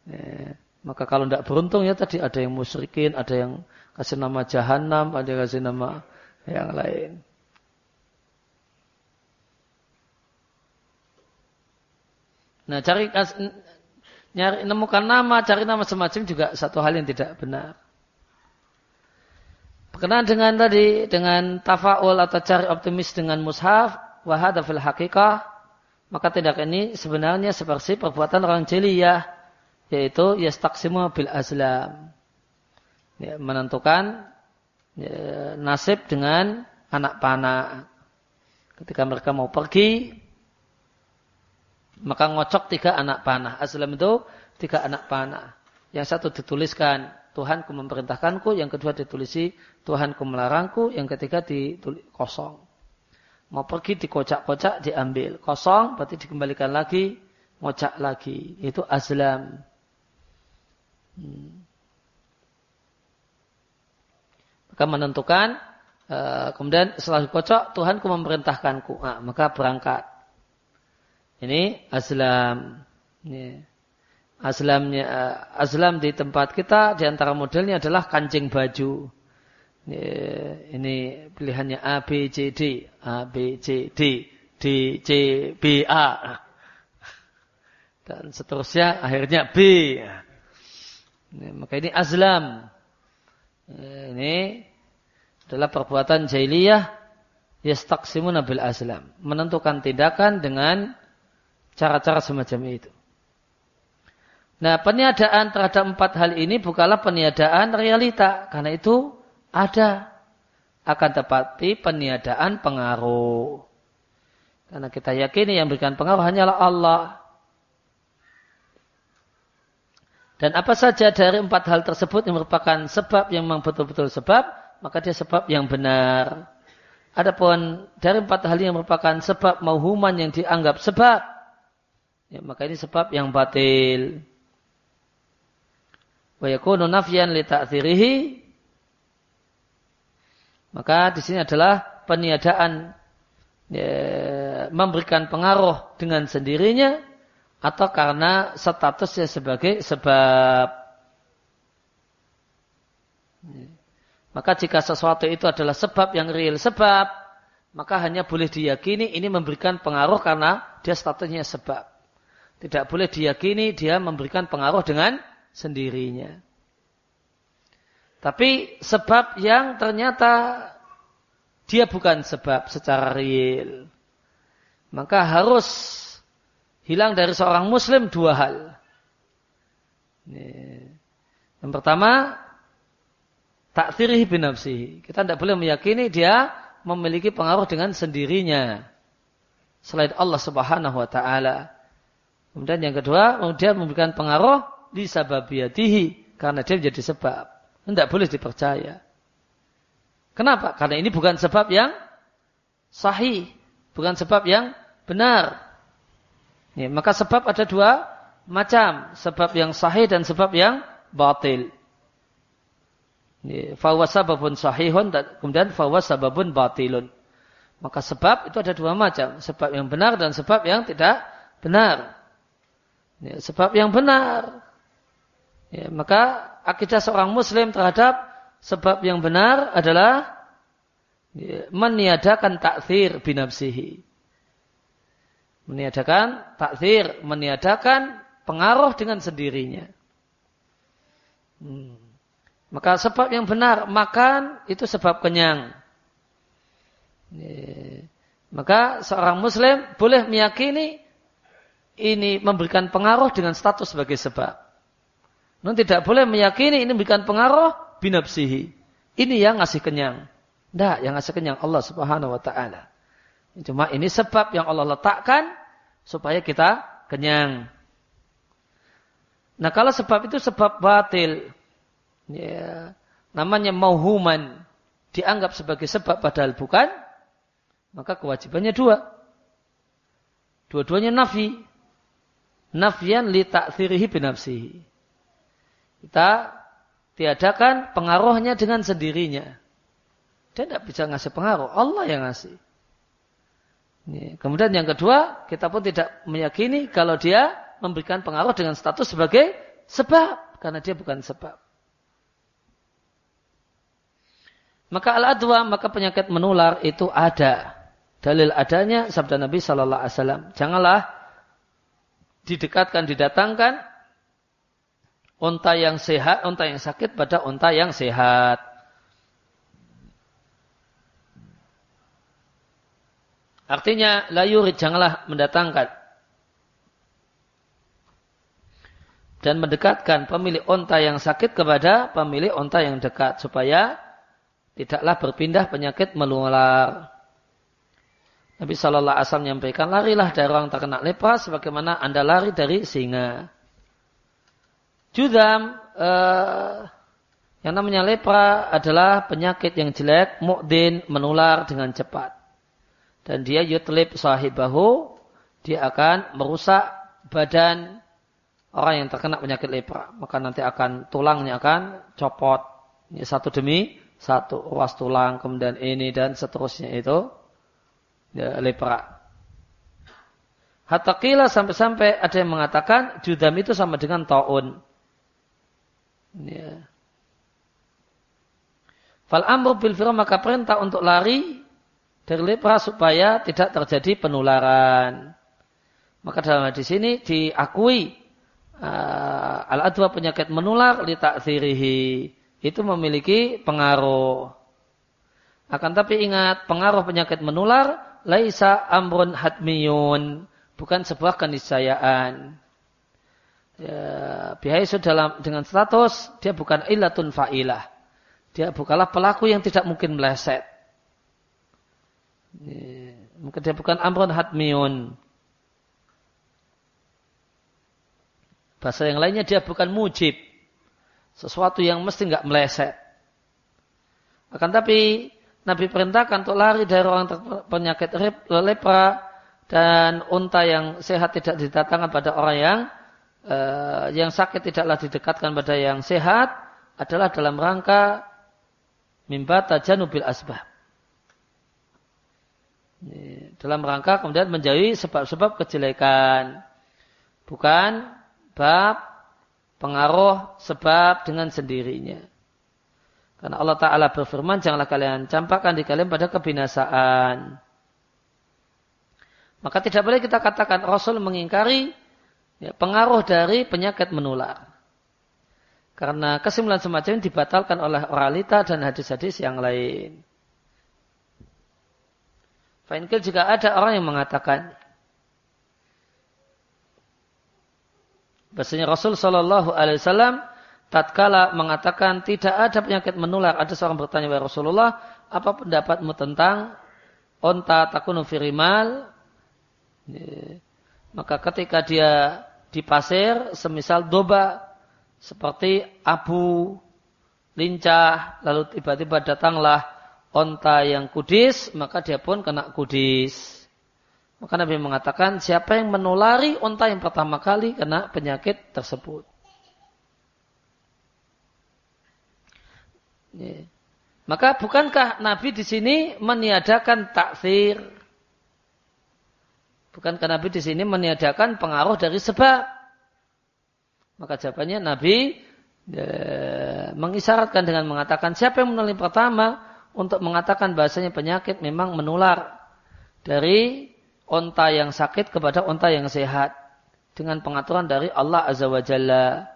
Ya, maka kalau tidak beruntung ya tadi ada yang musyrikin, ada yang kasih nama jahanam, ada yang kasih nama yang lain. Nah, cari nyari nemukan nama, cari nama semacam juga satu hal yang tidak benar. Berkenaan dengan tadi dengan tafaul atau cari optimis dengan mushaf, wahada fil hakikah, maka tidak ini sebenarnya seperti perbuatan orang jeliyah, yaitu yastaksimu bil azlam. Ya, menentukan ya, nasib dengan anak panah. Ketika mereka mau pergi, maka ngocok tiga anak panah. Aslam itu tiga anak panah. Yang satu dituliskan Tuhanku memerintahkanku, yang kedua ditulisi Tuhanku melarangku, yang ketiga ditulis kosong. Mau pergi dikocak-kocak diambil. Kosong berarti dikembalikan lagi, ngocak lagi. Itu azlam. Hmm. Maka menentukan, uh, kemudian setelah dikocok, Tuhanku memerintahkanku. Nah, maka berangkat. Ini aslam. Ini. Aslamnya, eh, aslam di tempat kita di antara modelnya adalah kancing baju. Ini, ini pilihannya A, B, C, D. A, B, C, D. D, C, B, A. Dan seterusnya akhirnya B. Maka ini aslam. Ini adalah perbuatan jahiliyah yastaksimuna bil aslam. Menentukan tindakan dengan cara-cara semacam itu. Nah, peniadaan terhadap empat hal ini bukanlah peniadaan realita. Karena itu ada. Akan tetapi peniadaan pengaruh. Karena kita yakini yang berikan pengaruh hanyalah Allah. Dan apa saja dari empat hal tersebut yang merupakan sebab yang memang betul-betul sebab, maka dia sebab yang benar. Adapun dari empat hal yang merupakan sebab mauhuman yang dianggap sebab, Ya, maka ini sebab yang batil. Wa yakunu nafyan li ta'thirihi. Maka di sini adalah peniadaan ya, memberikan pengaruh dengan sendirinya atau karena statusnya sebagai sebab. Maka jika sesuatu itu adalah sebab yang real sebab, maka hanya boleh diyakini ini memberikan pengaruh karena dia statusnya sebab. Tidak boleh diyakini dia memberikan pengaruh dengan sendirinya. Tapi sebab yang ternyata dia bukan sebab secara real. Maka harus hilang dari seorang muslim dua hal. Yang pertama, takfirih binafsihi. Kita tidak boleh meyakini dia memiliki pengaruh dengan sendirinya. Selain Allah subhanahu wa ta'ala. Kemudian yang kedua, dia memberikan pengaruh di sababiyatihi. Karena dia menjadi sebab. Tidak boleh dipercaya. Kenapa? Karena ini bukan sebab yang sahih. Bukan sebab yang benar. Ya, maka sebab ada dua macam, sebab yang sahih dan sebab yang batil. Fawa sababun sahihun kemudian fawa sababun batilun. Maka sebab itu ada dua macam. Sebab yang benar dan sebab yang tidak benar. Ya, sebab yang benar. Ya, maka akidah seorang muslim terhadap sebab yang benar adalah ya, meniadakan takfir binafsihi. Meniadakan takfir, meniadakan pengaruh dengan sendirinya. Hmm. Maka sebab yang benar makan itu sebab kenyang. Maka seorang muslim boleh meyakini ini memberikan pengaruh dengan status sebagai sebab. Namun tidak boleh meyakini ini memberikan pengaruh binapsihi. Ini yang ngasih kenyang. Tidak, yang ngasih kenyang Allah subhanahu wa ta'ala. Cuma ini sebab yang Allah letakkan supaya kita kenyang. Nah kalau sebab itu sebab batil, ya, namanya mauhuman dianggap sebagai sebab padahal bukan, maka kewajibannya dua. Dua-duanya nafi. Nafian li ta'thirihi binafsihi. Kita tiadakan pengaruhnya dengan sendirinya. Dia tidak bisa ngasih pengaruh. Allah yang ngasih. Kemudian yang kedua, kita pun tidak meyakini kalau dia memberikan pengaruh dengan status sebagai sebab. Karena dia bukan sebab. Maka al-adwa, maka penyakit menular itu ada. Dalil adanya sabda Nabi Shallallahu Alaihi Wasallam. Janganlah didekatkan, didatangkan unta yang sehat, unta yang sakit pada unta yang sehat. Artinya, layurid janganlah mendatangkan dan mendekatkan pemilik unta yang sakit kepada pemilik unta yang dekat supaya tidaklah berpindah penyakit menular. Nabi Shallallahu Alaihi Wasallam menyampaikan, larilah dari orang terkena lepra sebagaimana anda lari dari singa. Judam, eh, yang namanya lepra adalah penyakit yang jelek, mukdin, menular dengan cepat. Dan dia yutlib sahibahu, dia akan merusak badan orang yang terkena penyakit lepra. Maka nanti akan tulangnya akan copot. Ini satu demi satu ruas tulang, kemudian ini dan seterusnya itu ya, lepra. Hatta sampai-sampai ada yang mengatakan judam itu sama dengan taun. Ya. Fal amru bil maka perintah untuk lari dari supaya tidak terjadi penularan. Maka dalam hadis ini diakui uh, al-adwa penyakit menular li ta'thirihi itu memiliki pengaruh. Akan tapi ingat, pengaruh penyakit menular laisa amrun hatmiyun, bukan sebuah keniscayaan. Ya, bihaisu dalam dengan status dia bukan illatun fa'ilah. Dia bukanlah pelaku yang tidak mungkin meleset. Ya, mungkin dia bukan amrun hatmiyun. Bahasa yang lainnya dia bukan mujib sesuatu yang mesti nggak meleset. Akan tapi Nabi perintahkan untuk lari dari orang penyakit lepra dan unta yang sehat tidak didatangkan pada orang yang uh, yang sakit tidaklah didekatkan pada yang sehat adalah dalam rangka mimba tajanubil asbab. Dalam rangka kemudian menjauhi sebab-sebab kejelekan. Bukan bab pengaruh sebab dengan sendirinya. Karena Allah Ta'ala berfirman, janganlah kalian campakkan di kalian pada kebinasaan. Maka tidak boleh kita katakan Rasul mengingkari ya, pengaruh dari penyakit menular. Karena kesimpulan semacam ini dibatalkan oleh oralita dan hadis-hadis yang lain. Fainkil juga ada orang yang mengatakan Bahasanya Rasul Shallallahu Alaihi Wasallam tatkala mengatakan tidak ada penyakit menular. Ada seorang bertanya kepada Rasulullah, apa pendapatmu tentang onta takunu firimal? Maka ketika dia di pasir, semisal doba, seperti abu, lincah, lalu tiba-tiba datanglah onta yang kudis, maka dia pun kena kudis. Maka Nabi mengatakan siapa yang menulari unta yang pertama kali kena penyakit tersebut. Maka bukankah Nabi di sini meniadakan takfir? Bukankah Nabi di sini meniadakan pengaruh dari sebab? Maka jawabannya Nabi ya, mengisyaratkan dengan mengatakan siapa yang menulari pertama untuk mengatakan bahasanya penyakit memang menular dari onta yang sakit kepada onta yang sehat dengan pengaturan dari Allah Azza wa Jalla.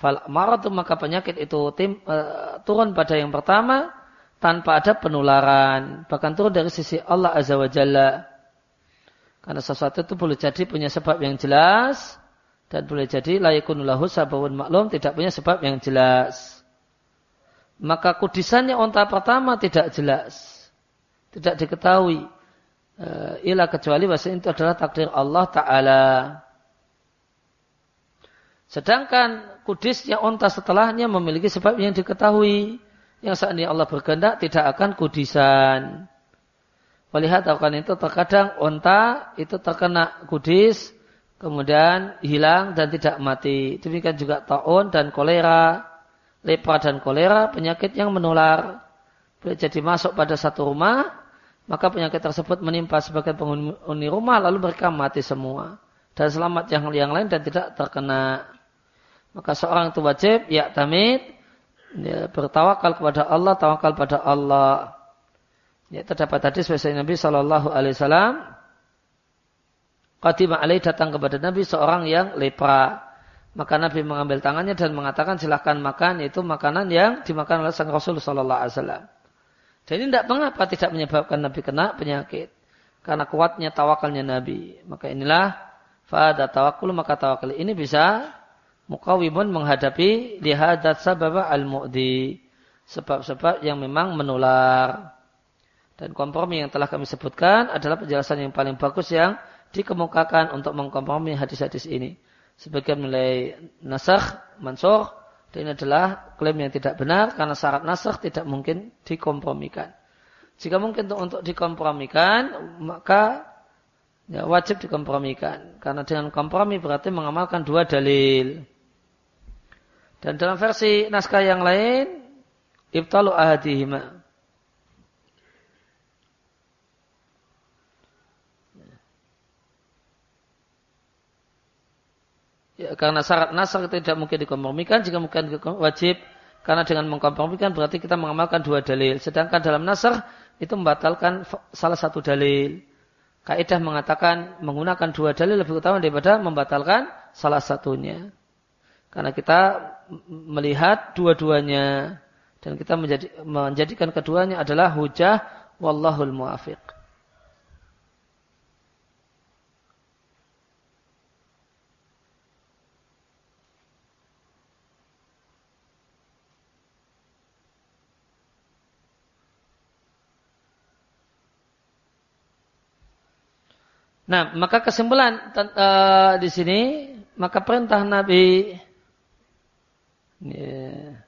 Fal maratu maka penyakit itu tim, uh, turun pada yang pertama tanpa ada penularan, bahkan turun dari sisi Allah Azza wa Jalla. Karena sesuatu itu boleh jadi punya sebab yang jelas dan boleh jadi layakun lahu sabawun maklum tidak punya sebab yang jelas. Maka kudisannya onta pertama tidak jelas. Tidak diketahui uh, ilah kecuali bahasa itu adalah takdir Allah Ta'ala. Sedangkan kudisnya onta setelahnya memiliki sebab yang diketahui. Yang saat ini Allah berkehendak tidak akan kudisan. Melihat akan itu terkadang onta itu terkena kudis, kemudian hilang dan tidak mati. Demikian juga taun dan kolera, lepra dan kolera, penyakit yang menular. Boleh jadi masuk pada satu rumah, maka penyakit tersebut menimpa sebagian penghuni rumah lalu mereka mati semua dan selamat yang yang lain dan tidak terkena maka seorang itu wajib ya tamid ya, bertawakal kepada Allah tawakal pada Allah ya terdapat hadis dari Nabi Shallallahu Alaihi Wasallam Qadimah alaih datang kepada Nabi seorang yang lepra. Maka Nabi mengambil tangannya dan mengatakan silahkan makan itu makanan yang dimakan oleh sang Rasul Shallallahu Alaihi Wasallam. Dan ini tidak mengapa tidak menyebabkan Nabi kena penyakit. Karena kuatnya tawakalnya Nabi. Maka inilah fada tawakul maka tawakal ini bisa mukawimun menghadapi lihadat sabab al-mu'di. Sebab-sebab yang memang menular. Dan kompromi yang telah kami sebutkan adalah penjelasan yang paling bagus yang dikemukakan untuk mengkompromi hadis-hadis ini. Sebagian mulai nasakh, mansur, dan ini adalah klaim yang tidak benar karena syarat nasr tidak mungkin dikompromikan. Jika mungkin untuk, untuk dikompromikan, maka ya, wajib dikompromikan. Karena dengan kompromi berarti mengamalkan dua dalil. Dan dalam versi naskah yang lain, ibtalu ahadihima. Ya, karena syarat nasar tidak mungkin dikompromikan, jika mungkin wajib karena dengan mengkompromikan berarti kita mengamalkan dua dalil. Sedangkan dalam nasar itu membatalkan salah satu dalil. Kaidah mengatakan menggunakan dua dalil lebih utama daripada membatalkan salah satunya. Karena kita melihat dua-duanya dan kita menjadi, menjadikan keduanya adalah hujah wallahul muafiq. Nah, maka kesimpulan uh, di sini, maka perintah Nabi yeah,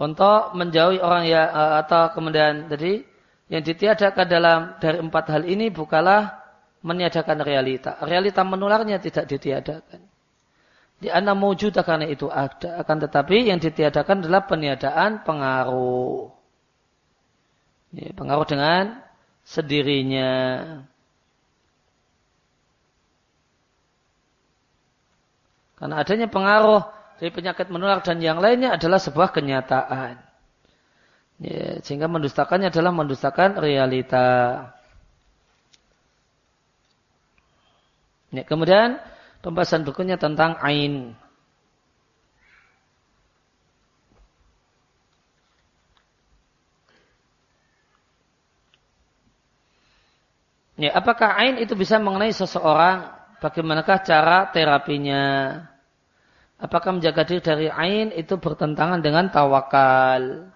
untuk menjauhi orang ya uh, atau kemudian tadi yang ditiadakan dalam dari empat hal ini bukalah meniadakan realita. Realita menularnya tidak ditiadakan. Di anna mewujud karena itu ada. Akan tetapi yang ditiadakan adalah peniadaan pengaruh. Ya, pengaruh dengan sendirinya. Karena adanya pengaruh dari penyakit menular dan yang lainnya adalah sebuah kenyataan. Ya, sehingga mendustakannya adalah mendustakan realita. Ya, kemudian pembahasan berikutnya tentang ain. Ya, apakah ain itu bisa mengenai seseorang? Bagaimanakah cara terapinya? Apakah menjaga diri dari ain itu bertentangan dengan tawakal?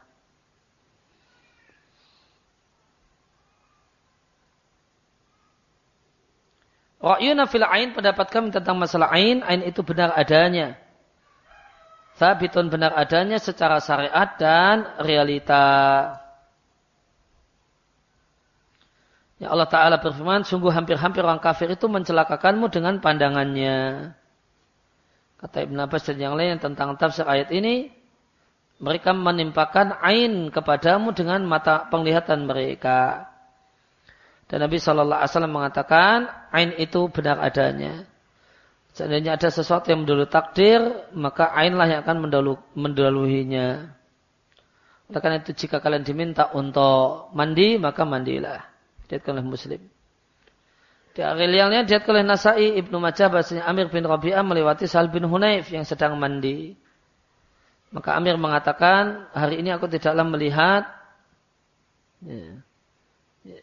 Ra'yuna fil ain pendapat kami tentang masalah ain, ain itu benar adanya. Sabitun benar adanya secara syariat dan realita. Ya Allah Ta'ala berfirman, sungguh hampir-hampir orang kafir itu mencelakakanmu dengan pandangannya. Kata Ibn Abbas dan yang lain tentang tafsir ayat ini, mereka menimpakan ain kepadamu dengan mata penglihatan mereka. Dan Nabi Shallallahu Alaihi Wasallam mengatakan, ain itu benar adanya. Seandainya ada sesuatu yang mendahului takdir, maka ainlah yang akan mendahuluhinya. Oleh karena itu jika kalian diminta untuk mandi, maka mandilah. Diatkan oleh Muslim. Di akhir lain diatkan oleh Nasai Ibnu Majah bahasanya Amir bin Rabi'ah melewati Sal bin Hunayf yang sedang mandi. Maka Amir mengatakan, hari ini aku tidaklah melihat ya, ya.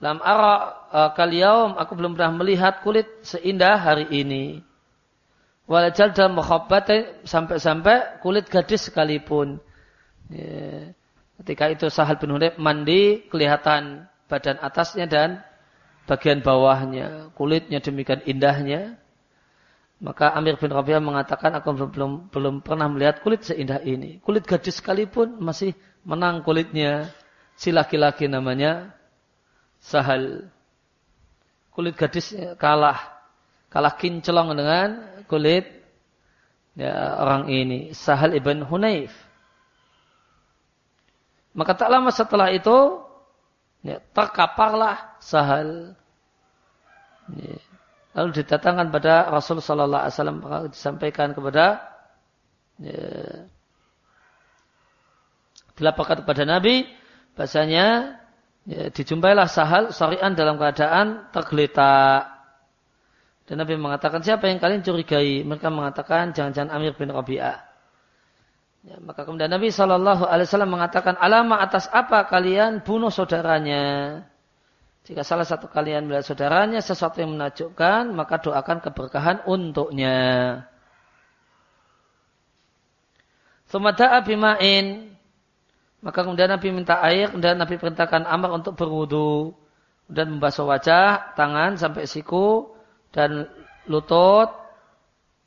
Lam ara uh, kaliyaum aku belum pernah melihat kulit seindah hari ini. Walajal dalam sampai-sampai kulit gadis sekalipun. Ya. Ketika itu Sahal bin Hunayf mandi, kelihatan badan atasnya dan bagian bawahnya. Kulitnya demikian indahnya. Maka Amir bin Rabi'ah mengatakan, aku belum, belum, pernah melihat kulit seindah ini. Kulit gadis sekalipun masih menang kulitnya. Si laki-laki namanya Sahal. Kulit gadis kalah. Kalah kinclong dengan kulit ya, orang ini, Sahal ibn Hunayf. Maka tak lama setelah itu ya, terkaparlah Sahal. Ya. Lalu didatangkan pada Rasul Sallallahu Alaihi Wasallam disampaikan kepada ya, dilaporkan kepada Nabi bahasanya ya, dijumpailah Sahal Sarian dalam keadaan tergeletak dan Nabi mengatakan, siapa yang kalian curigai? Mereka mengatakan, jangan-jangan Amir bin Rabi'ah. Ya, maka kemudian Nabi Shallallahu Alaihi Wasallam mengatakan, alama atas apa kalian bunuh saudaranya? Jika salah satu kalian melihat saudaranya sesuatu yang menakjubkan, maka doakan keberkahan untuknya. Sumada'a bima'in. Maka kemudian Nabi minta air, kemudian Nabi perintahkan Amr untuk berwudu. dan membasuh wajah, tangan sampai siku, dan lutut,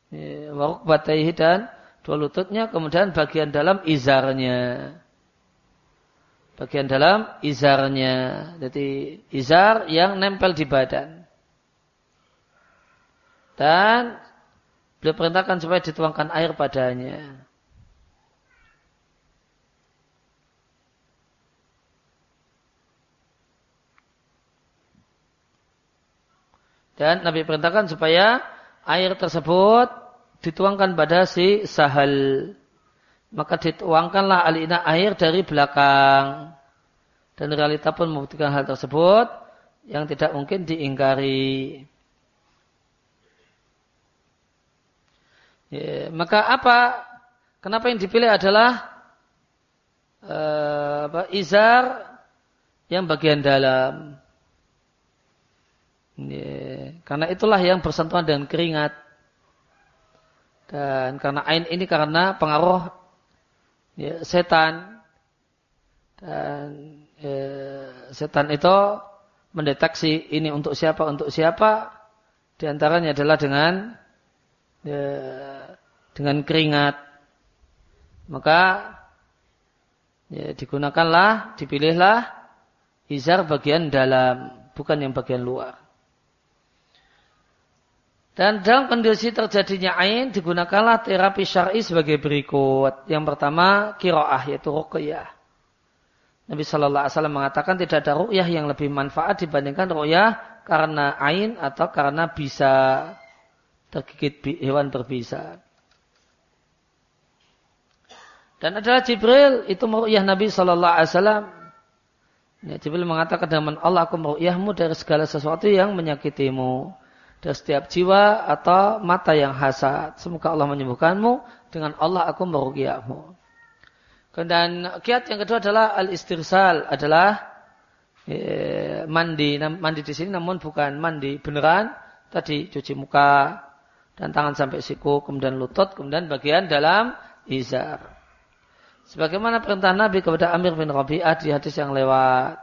ya, waruk bataihi dan dua lututnya, kemudian bagian dalam izarnya. Bagian dalam izarnya. Jadi izar yang nempel di badan. Dan beliau perintahkan supaya dituangkan air padanya. Dan Nabi perintahkan supaya air tersebut dituangkan pada si sahal. Maka dituangkanlah alina air dari belakang. Dan realita pun membuktikan hal tersebut yang tidak mungkin diingkari. Ya, maka apa? Kenapa yang dipilih adalah uh, apa, izar yang bagian dalam. Ya, karena itulah yang bersentuhan dengan keringat. Dan karena ain ini karena pengaruh ya, setan. Dan ya, setan itu mendeteksi ini untuk siapa, untuk siapa. Di antaranya adalah dengan ya, dengan keringat. Maka ya, digunakanlah, dipilihlah izar bagian dalam, bukan yang bagian luar. Dan dalam kondisi terjadinya ain digunakanlah terapi syar'i sebagai berikut. Yang pertama kiroah yaitu ruqyah. Nabi Shallallahu Alaihi Wasallam mengatakan tidak ada ruqyah yang lebih manfaat dibandingkan ruqyah karena ain atau karena bisa tergigit hewan berbisa. Dan adalah Jibril itu meru'yah Nabi Shallallahu Alaihi Wasallam. Ya, Jibril mengatakan dengan Allah aku meru'yahmu dari segala sesuatu yang menyakitimu dari setiap jiwa atau mata yang hasad. Semoga Allah menyembuhkanmu. Dengan Allah aku merugiamu. Dan kiat yang kedua adalah al-istirsal. Adalah eh, mandi. Mandi di sini namun bukan mandi beneran. Tadi cuci muka dan tangan sampai siku. Kemudian lutut. Kemudian bagian dalam izar. Sebagaimana perintah Nabi kepada Amir bin Rabi'ah di hadis yang lewat.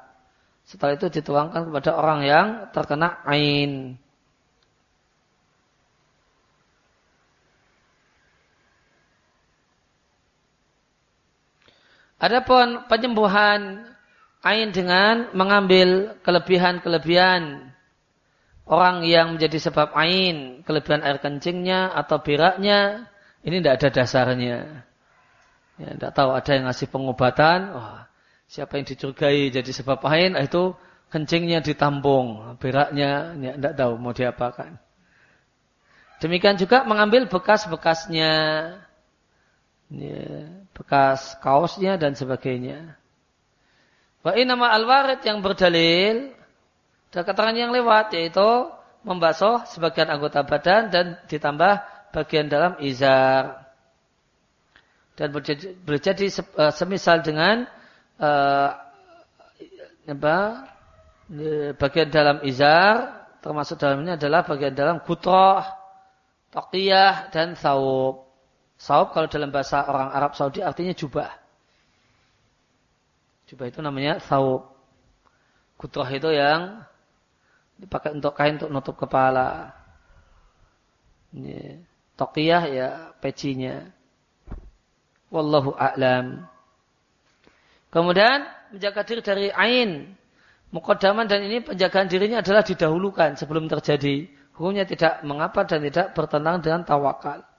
Setelah itu dituangkan kepada orang yang terkena ain. Adapun penyembuhan ain dengan mengambil kelebihan-kelebihan orang yang menjadi sebab ain, kelebihan air kencingnya atau beraknya, ini tidak ada dasarnya. Ya, tidak tahu ada yang ngasih pengobatan, wah, siapa yang dicurigai jadi sebab ain, ah, itu kencingnya ditampung, beraknya ya, tidak tahu mau diapakan. Demikian juga mengambil bekas-bekasnya, ya, bekas kaosnya dan sebagainya. Wa nama al-warid yang berdalil ada keterangan yang lewat yaitu membasuh sebagian anggota badan dan ditambah bagian dalam izar. Dan berjadi, berjadi uh, semisal dengan uh, bagian dalam izar, termasuk dalamnya adalah bagian dalam kutroh, taqiyah, dan saub. Saub kalau dalam bahasa orang Arab Saudi artinya jubah. Jubah itu namanya saub. Kutroh itu yang dipakai untuk kain untuk nutup kepala. Ini, tokiyah ya pecinya. Wallahu a'lam. Kemudian menjaga diri dari ain. Mukodaman dan ini penjagaan dirinya adalah didahulukan sebelum terjadi. Hukumnya tidak mengapa dan tidak bertentangan dengan tawakal.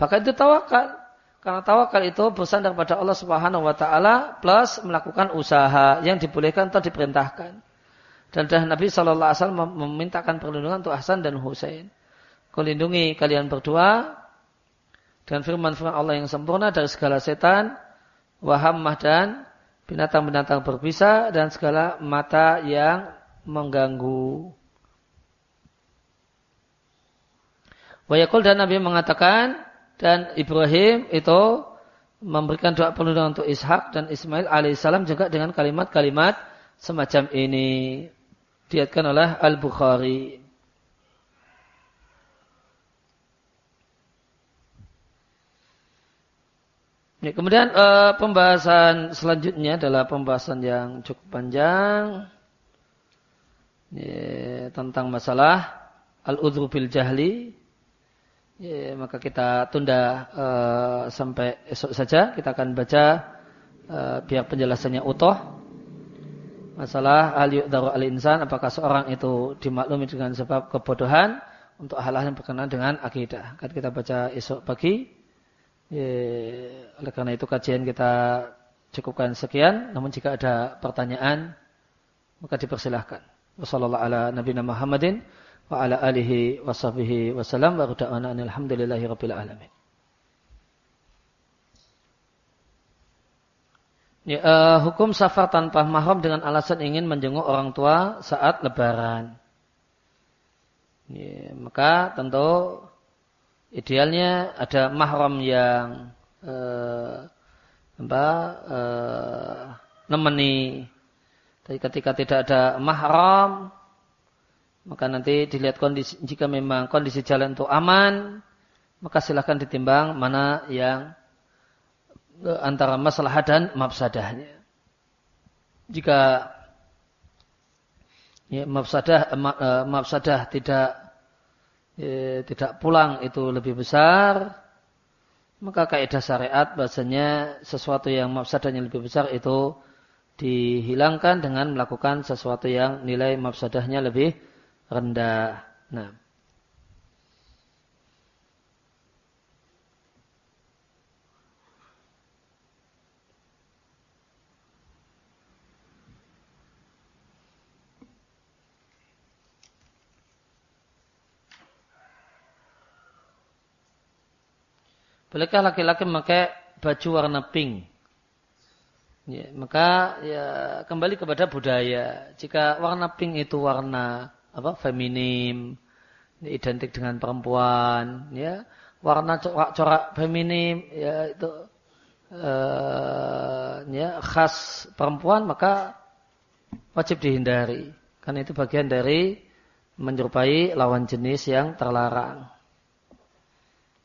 Bahkan itu tawakal. Karena tawakal itu bersandar pada Allah Subhanahu wa taala plus melakukan usaha yang dibolehkan atau diperintahkan. Dan dah Nabi Shallallahu Alaihi Wasallam memintakan perlindungan untuk Hasan dan Husain. Kau lindungi kalian berdua dengan firman-firman Allah yang sempurna dari segala setan, wahammah dan binatang-binatang berbisa dan segala mata yang mengganggu. Wayakul dan Nabi mengatakan dan Ibrahim itu memberikan doa perlindungan untuk Ishak dan Ismail alaihissalam juga dengan kalimat-kalimat semacam ini diatkan oleh Al-Bukhari. Ya, kemudian uh, pembahasan selanjutnya adalah pembahasan yang cukup panjang ya, tentang masalah al-udhru bil jahli. Ya, maka kita tunda uh, sampai esok saja. Kita akan baca uh, biar penjelasannya utuh masalah al yu'daru al insan apakah seorang itu dimaklumi dengan sebab kebodohan untuk hal-hal yang berkenaan dengan akidah. Kan kita baca esok pagi. Ye, oleh karena itu kajian kita cukupkan sekian. Namun jika ada pertanyaan maka dipersilahkan. Wassalamualaikum ala nabiyina Muhammadin wa ala alihi wa sahbihi wasallam wa alhamdulillahi rabbil alamin. Ya, uh, hukum safar tanpa mahram dengan alasan ingin menjenguk orang tua saat lebaran. Ya, maka tentu idealnya ada mahram yang uh, apa, uh, nemeni. Tapi ketika tidak ada mahram, maka nanti dilihat kondisi jika memang kondisi jalan itu aman, maka silahkan ditimbang mana yang antara masalah dan mafsadahnya. Jika ya, mafsadah uh, mafsadah tidak ya, tidak pulang itu lebih besar, maka kaidah syariat bahasanya sesuatu yang mafsadahnya lebih besar itu dihilangkan dengan melakukan sesuatu yang nilai mafsadahnya lebih rendah. Nah, Bolehkah laki-laki memakai baju warna pink? Ya, maka ya kembali kepada budaya. Jika warna pink itu warna apa feminim, identik dengan perempuan, ya warna corak-corak feminim ya itu uh, ya khas perempuan maka wajib dihindari karena itu bagian dari menyerupai lawan jenis yang terlarang.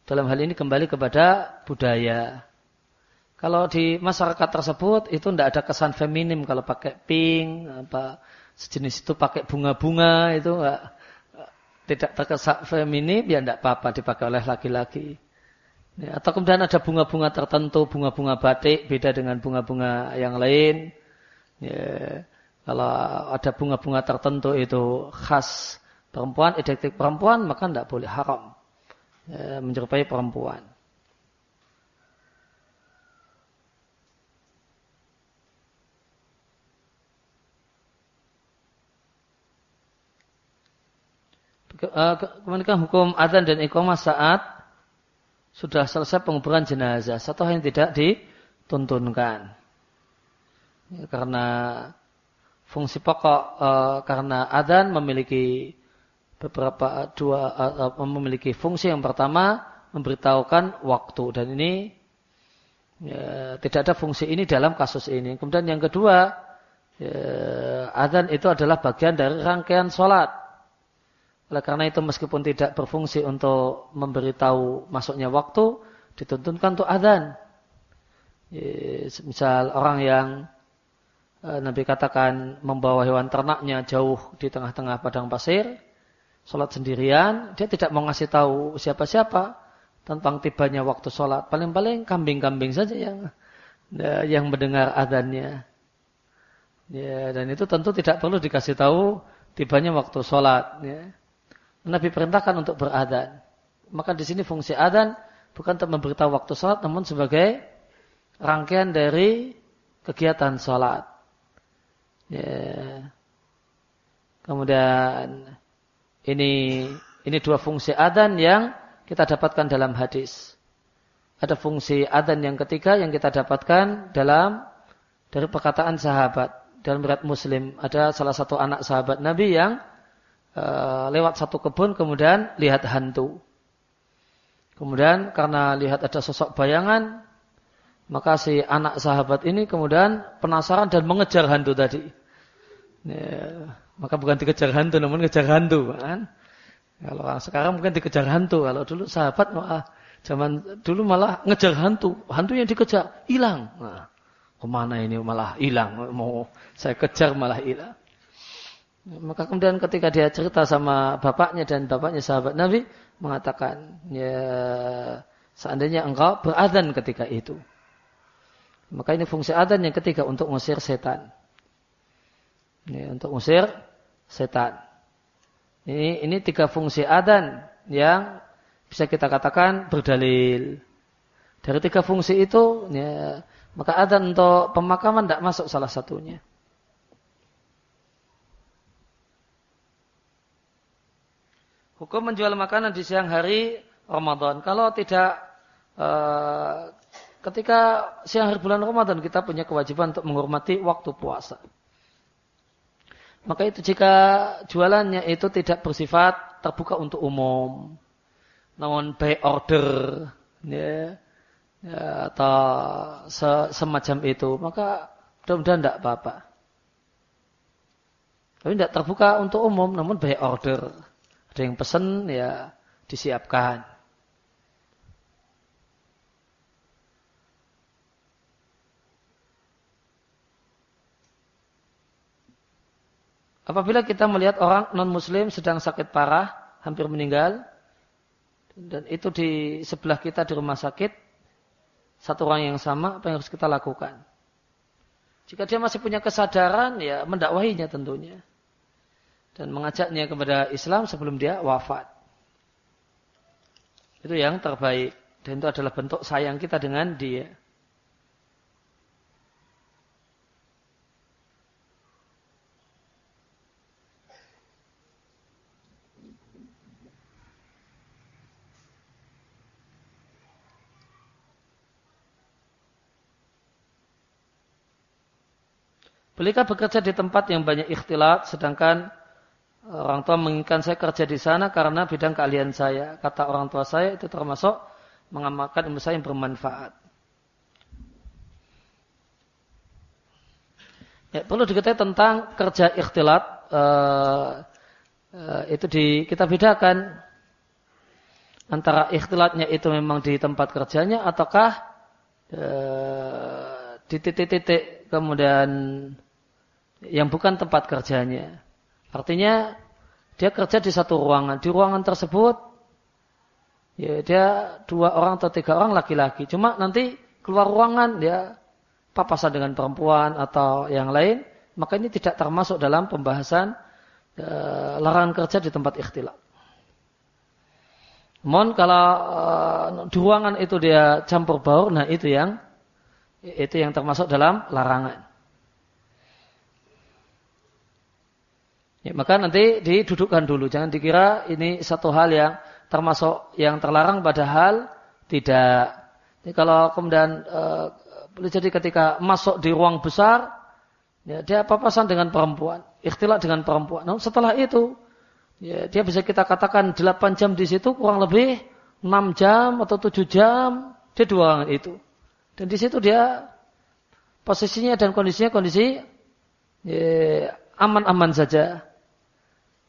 Dalam hal ini kembali kepada budaya. Kalau di masyarakat tersebut itu tidak ada kesan feminim kalau pakai pink apa sejenis itu pakai bunga-bunga itu enggak, tidak terkesan feminim ya tidak apa-apa dipakai oleh laki-laki. Ya, atau kemudian ada bunga-bunga tertentu, bunga-bunga batik beda dengan bunga-bunga yang lain. Ya, kalau ada bunga-bunga tertentu itu khas perempuan, identik perempuan, maka tidak boleh haram ya, menyerupai perempuan. Eh, kemudian hukum adzan dan iqamah saat sudah selesai penguburan jenazah. Satu hal yang tidak dituntunkan. Ya, karena fungsi pokok uh, karena adzan memiliki beberapa dua uh, memiliki fungsi. Yang pertama memberitahukan waktu. Dan ini ya, tidak ada fungsi ini dalam kasus ini. Kemudian yang kedua ya, adzan itu adalah bagian dari rangkaian sholat oleh karena itu meskipun tidak berfungsi untuk memberitahu masuknya waktu, dituntunkan untuk adzan. Misal orang yang e, Nabi katakan membawa hewan ternaknya jauh di tengah-tengah padang pasir, sholat sendirian, dia tidak mau ngasih tahu siapa-siapa tentang tibanya waktu sholat. Paling-paling kambing-kambing saja yang e, yang mendengar adzannya. Ya, dan itu tentu tidak perlu dikasih tahu tibanya waktu sholat. Ya. Nabi perintahkan untuk beradan. Maka di sini fungsi adan bukan untuk memberitahu waktu sholat, namun sebagai rangkaian dari kegiatan sholat. Ya. Kemudian ini ini dua fungsi adan yang kita dapatkan dalam hadis. Ada fungsi adan yang ketiga yang kita dapatkan dalam dari perkataan sahabat dalam berat Muslim. Ada salah satu anak sahabat Nabi yang Eh, lewat satu kebun kemudian lihat hantu. Kemudian karena lihat ada sosok bayangan, maka si anak sahabat ini kemudian penasaran dan mengejar hantu tadi. Ya, maka bukan dikejar hantu, namun kejar hantu, kan? Kalau sekarang mungkin dikejar hantu. Kalau dulu sahabat malah zaman dulu malah ngejar hantu, hantu yang dikejar hilang. Nah, ke mana ini malah hilang? Mau saya kejar malah hilang. Maka kemudian ketika dia cerita sama bapaknya dan bapaknya sahabat Nabi mengatakan, ya seandainya engkau beradan ketika itu. Maka ini fungsi adan yang ketiga untuk mengusir setan. Ini untuk mengusir setan. Ini ini tiga fungsi adan yang bisa kita katakan berdalil. Dari tiga fungsi itu, ya, maka adan untuk pemakaman tidak masuk salah satunya. Hukum menjual makanan di siang hari Ramadan. Kalau tidak uh, ketika siang hari bulan Ramadan kita punya kewajiban untuk menghormati waktu puasa. Maka itu jika jualannya itu tidak bersifat terbuka untuk umum, namun by order, ya, ya atau se semacam itu, maka mudah-mudahan tidak apa-apa. Tapi tidak terbuka untuk umum, namun by order. Ada yang pesan ya disiapkan. Apabila kita melihat orang non-muslim sedang sakit parah, hampir meninggal, dan itu di sebelah kita di rumah sakit, satu orang yang sama, apa yang harus kita lakukan? Jika dia masih punya kesadaran, ya mendakwahinya tentunya dan mengajaknya kepada Islam sebelum dia wafat. Itu yang terbaik dan itu adalah bentuk sayang kita dengan dia. Bolehkah bekerja di tempat yang banyak ikhtilat sedangkan Orang tua menginginkan saya kerja di sana karena bidang keahlian saya. Kata orang tua saya itu termasuk mengamalkan ilmu saya yang bermanfaat. Ya, perlu diketahui tentang kerja ikhtilat. Uh, uh, itu di, kita bedakan antara ikhtilatnya itu memang di tempat kerjanya ataukah uh, di titik-titik kemudian yang bukan tempat kerjanya. Artinya dia kerja di satu ruangan. Di ruangan tersebut ya dia dua orang atau tiga orang laki-laki. Cuma nanti keluar ruangan dia papasan dengan perempuan atau yang lain, maka ini tidak termasuk dalam pembahasan e, larangan kerja di tempat ikhtilaf. Mohon kalau e, di ruangan itu dia campur baur, nah itu yang itu yang termasuk dalam larangan. Ya, maka nanti didudukkan dulu. Jangan dikira ini satu hal yang termasuk yang terlarang padahal tidak. Kalau kemudian e, boleh jadi ketika masuk di ruang besar, ya, dia papasan dengan perempuan, ikhtilat dengan perempuan. Nah, setelah itu, ya, dia bisa kita katakan 8 jam di situ kurang lebih 6 jam atau 7 jam di ruangan itu. Dan di situ dia posisinya dan kondisinya kondisi ya, aman-aman saja.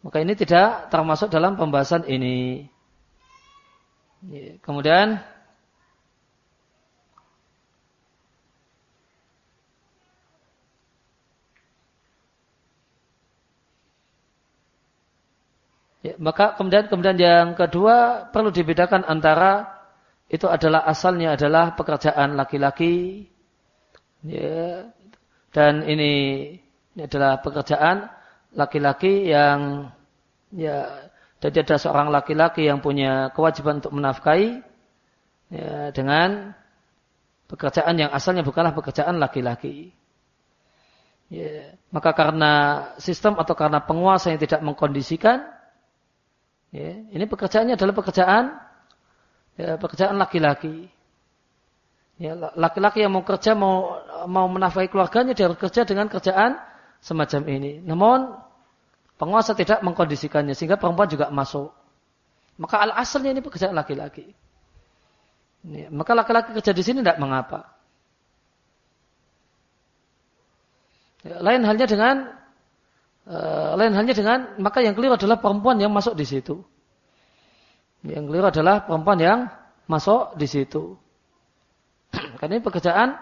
Maka ini tidak termasuk dalam pembahasan ini. Kemudian Ya, maka kemudian kemudian yang kedua perlu dibedakan antara itu adalah asalnya adalah pekerjaan laki-laki ya, dan ini, ini adalah pekerjaan laki-laki yang ya jadi ada seorang laki-laki yang punya kewajiban untuk menafkahi ya, dengan pekerjaan yang asalnya bukanlah pekerjaan laki-laki. Ya, maka karena sistem atau karena penguasa yang tidak mengkondisikan, ya, ini pekerjaannya adalah pekerjaan ya, pekerjaan laki-laki. Ya, laki-laki yang mau kerja mau mau menafkahi keluarganya dia harus kerja dengan kerjaan semacam ini. Namun Penguasa tidak mengkondisikannya sehingga perempuan juga masuk. Maka al asalnya ini pekerjaan laki-laki. Maka laki-laki kerja di sini tidak mengapa. Ya, lain halnya dengan uh, lain halnya dengan maka yang keliru adalah perempuan yang masuk di situ. Yang keliru adalah perempuan yang masuk di situ. Karena ini pekerjaan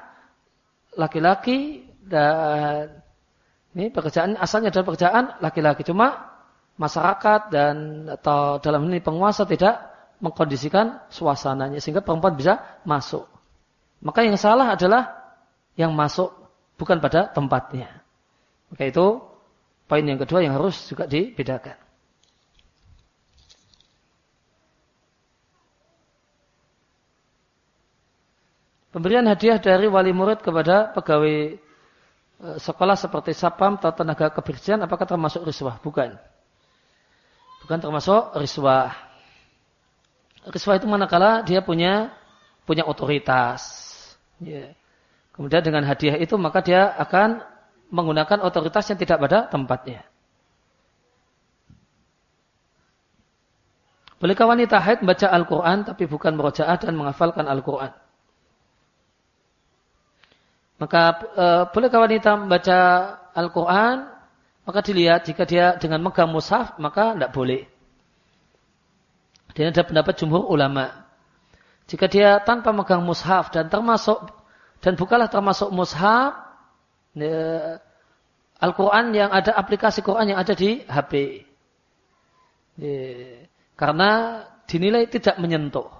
laki-laki dan ini pekerjaan asalnya adalah pekerjaan laki-laki. Cuma masyarakat dan atau dalam ini penguasa tidak mengkondisikan suasananya sehingga perempuan bisa masuk. Maka yang salah adalah yang masuk bukan pada tempatnya. Maka itu poin yang kedua yang harus juga dibedakan. Pemberian hadiah dari wali murid kepada pegawai sekolah seperti sapam atau tenaga kebersihan apakah termasuk riswah? Bukan. Bukan termasuk riswah. Riswah itu manakala dia punya punya otoritas. Ya. Kemudian dengan hadiah itu maka dia akan menggunakan otoritas yang tidak pada tempatnya. Bolehkah wanita haid membaca Al-Quran tapi bukan merojaah dan menghafalkan Al-Quran? Maka e, bolehkah wanita membaca Al-Quran? Maka dilihat jika dia dengan megang mushaf, maka tidak boleh. Dan ada pendapat jumhur ulama. Jika dia tanpa megang mushaf dan termasuk dan bukalah termasuk mushaf ya, Al-Quran yang ada aplikasi Quran yang ada di HP. Ya, karena dinilai tidak menyentuh.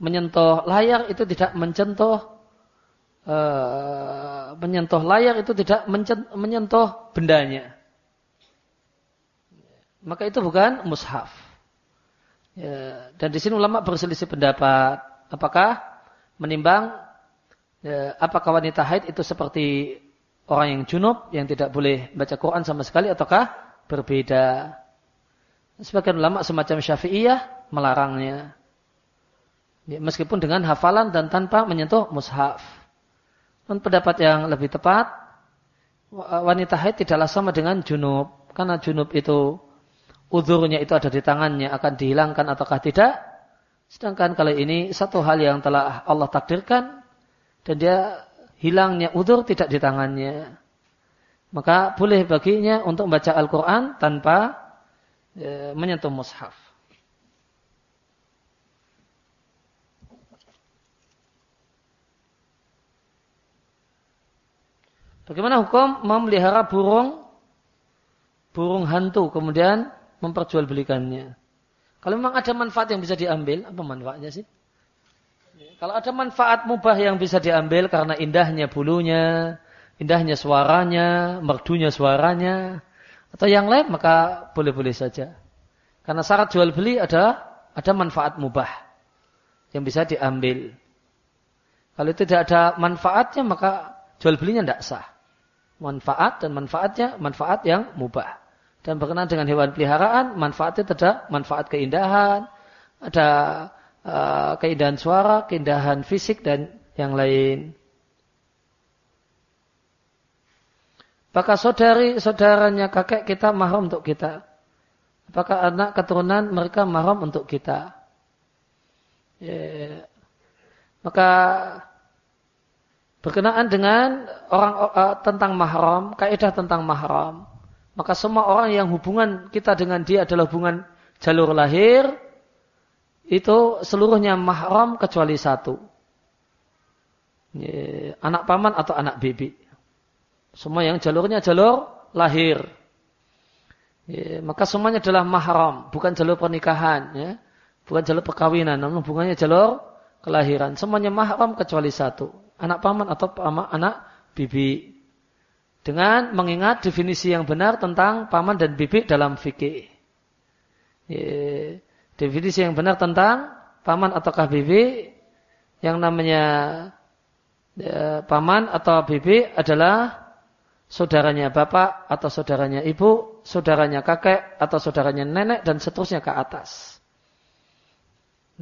Menyentuh layar itu tidak menyentuh uh, menyentuh layar itu tidak menyentuh bendanya. Maka itu bukan mushaf. Ya, dan di sini ulama berselisih pendapat. Apakah menimbang ya, apakah wanita haid itu seperti orang yang junub yang tidak boleh baca Quran sama sekali ataukah berbeda? Sebagian ulama semacam syafi'iyah melarangnya. Ya, meskipun dengan hafalan dan tanpa menyentuh mushaf. Dan pendapat yang lebih tepat, wanita haid tidaklah sama dengan junub. Karena junub itu, udurnya itu ada di tangannya, akan dihilangkan ataukah tidak. Sedangkan kali ini satu hal yang telah Allah takdirkan, dan dia hilangnya udur tidak di tangannya. Maka boleh baginya untuk membaca Al-Quran tanpa e, menyentuh mushaf. Bagaimana hukum memelihara burung burung hantu kemudian memperjualbelikannya? Kalau memang ada manfaat yang bisa diambil, apa manfaatnya sih? Kalau ada manfaat mubah yang bisa diambil karena indahnya bulunya, indahnya suaranya, merdunya suaranya, atau yang lain maka boleh-boleh saja. Karena syarat jual beli ada ada manfaat mubah yang bisa diambil. Kalau tidak ada manfaatnya maka jual belinya tidak sah. Manfaat dan manfaatnya manfaat yang mubah. Dan berkenaan dengan hewan peliharaan, manfaatnya tidak manfaat keindahan, ada uh, keindahan suara, keindahan fisik dan yang lain. Apakah saudari saudaranya kakek kita mahram untuk kita? Apakah anak keturunan mereka mahram untuk kita? Ya. Maka berkenaan dengan orang uh, tentang mahram, kaidah tentang mahram, maka semua orang yang hubungan kita dengan dia adalah hubungan jalur lahir, itu seluruhnya mahram kecuali satu. Anak paman atau anak bibi. Semua yang jalurnya jalur lahir. maka semuanya adalah mahram, bukan jalur pernikahan. Ya. Bukan jalur perkawinan, namun hubungannya jalur kelahiran. Semuanya mahram kecuali satu. Anak paman atau anak bibi. Dengan mengingat definisi yang benar tentang paman dan bibi dalam fikih. Definisi yang benar tentang paman ataukah bibi yang namanya ya, paman atau bibi adalah saudaranya bapak atau saudaranya ibu, saudaranya kakek atau saudaranya nenek dan seterusnya ke atas.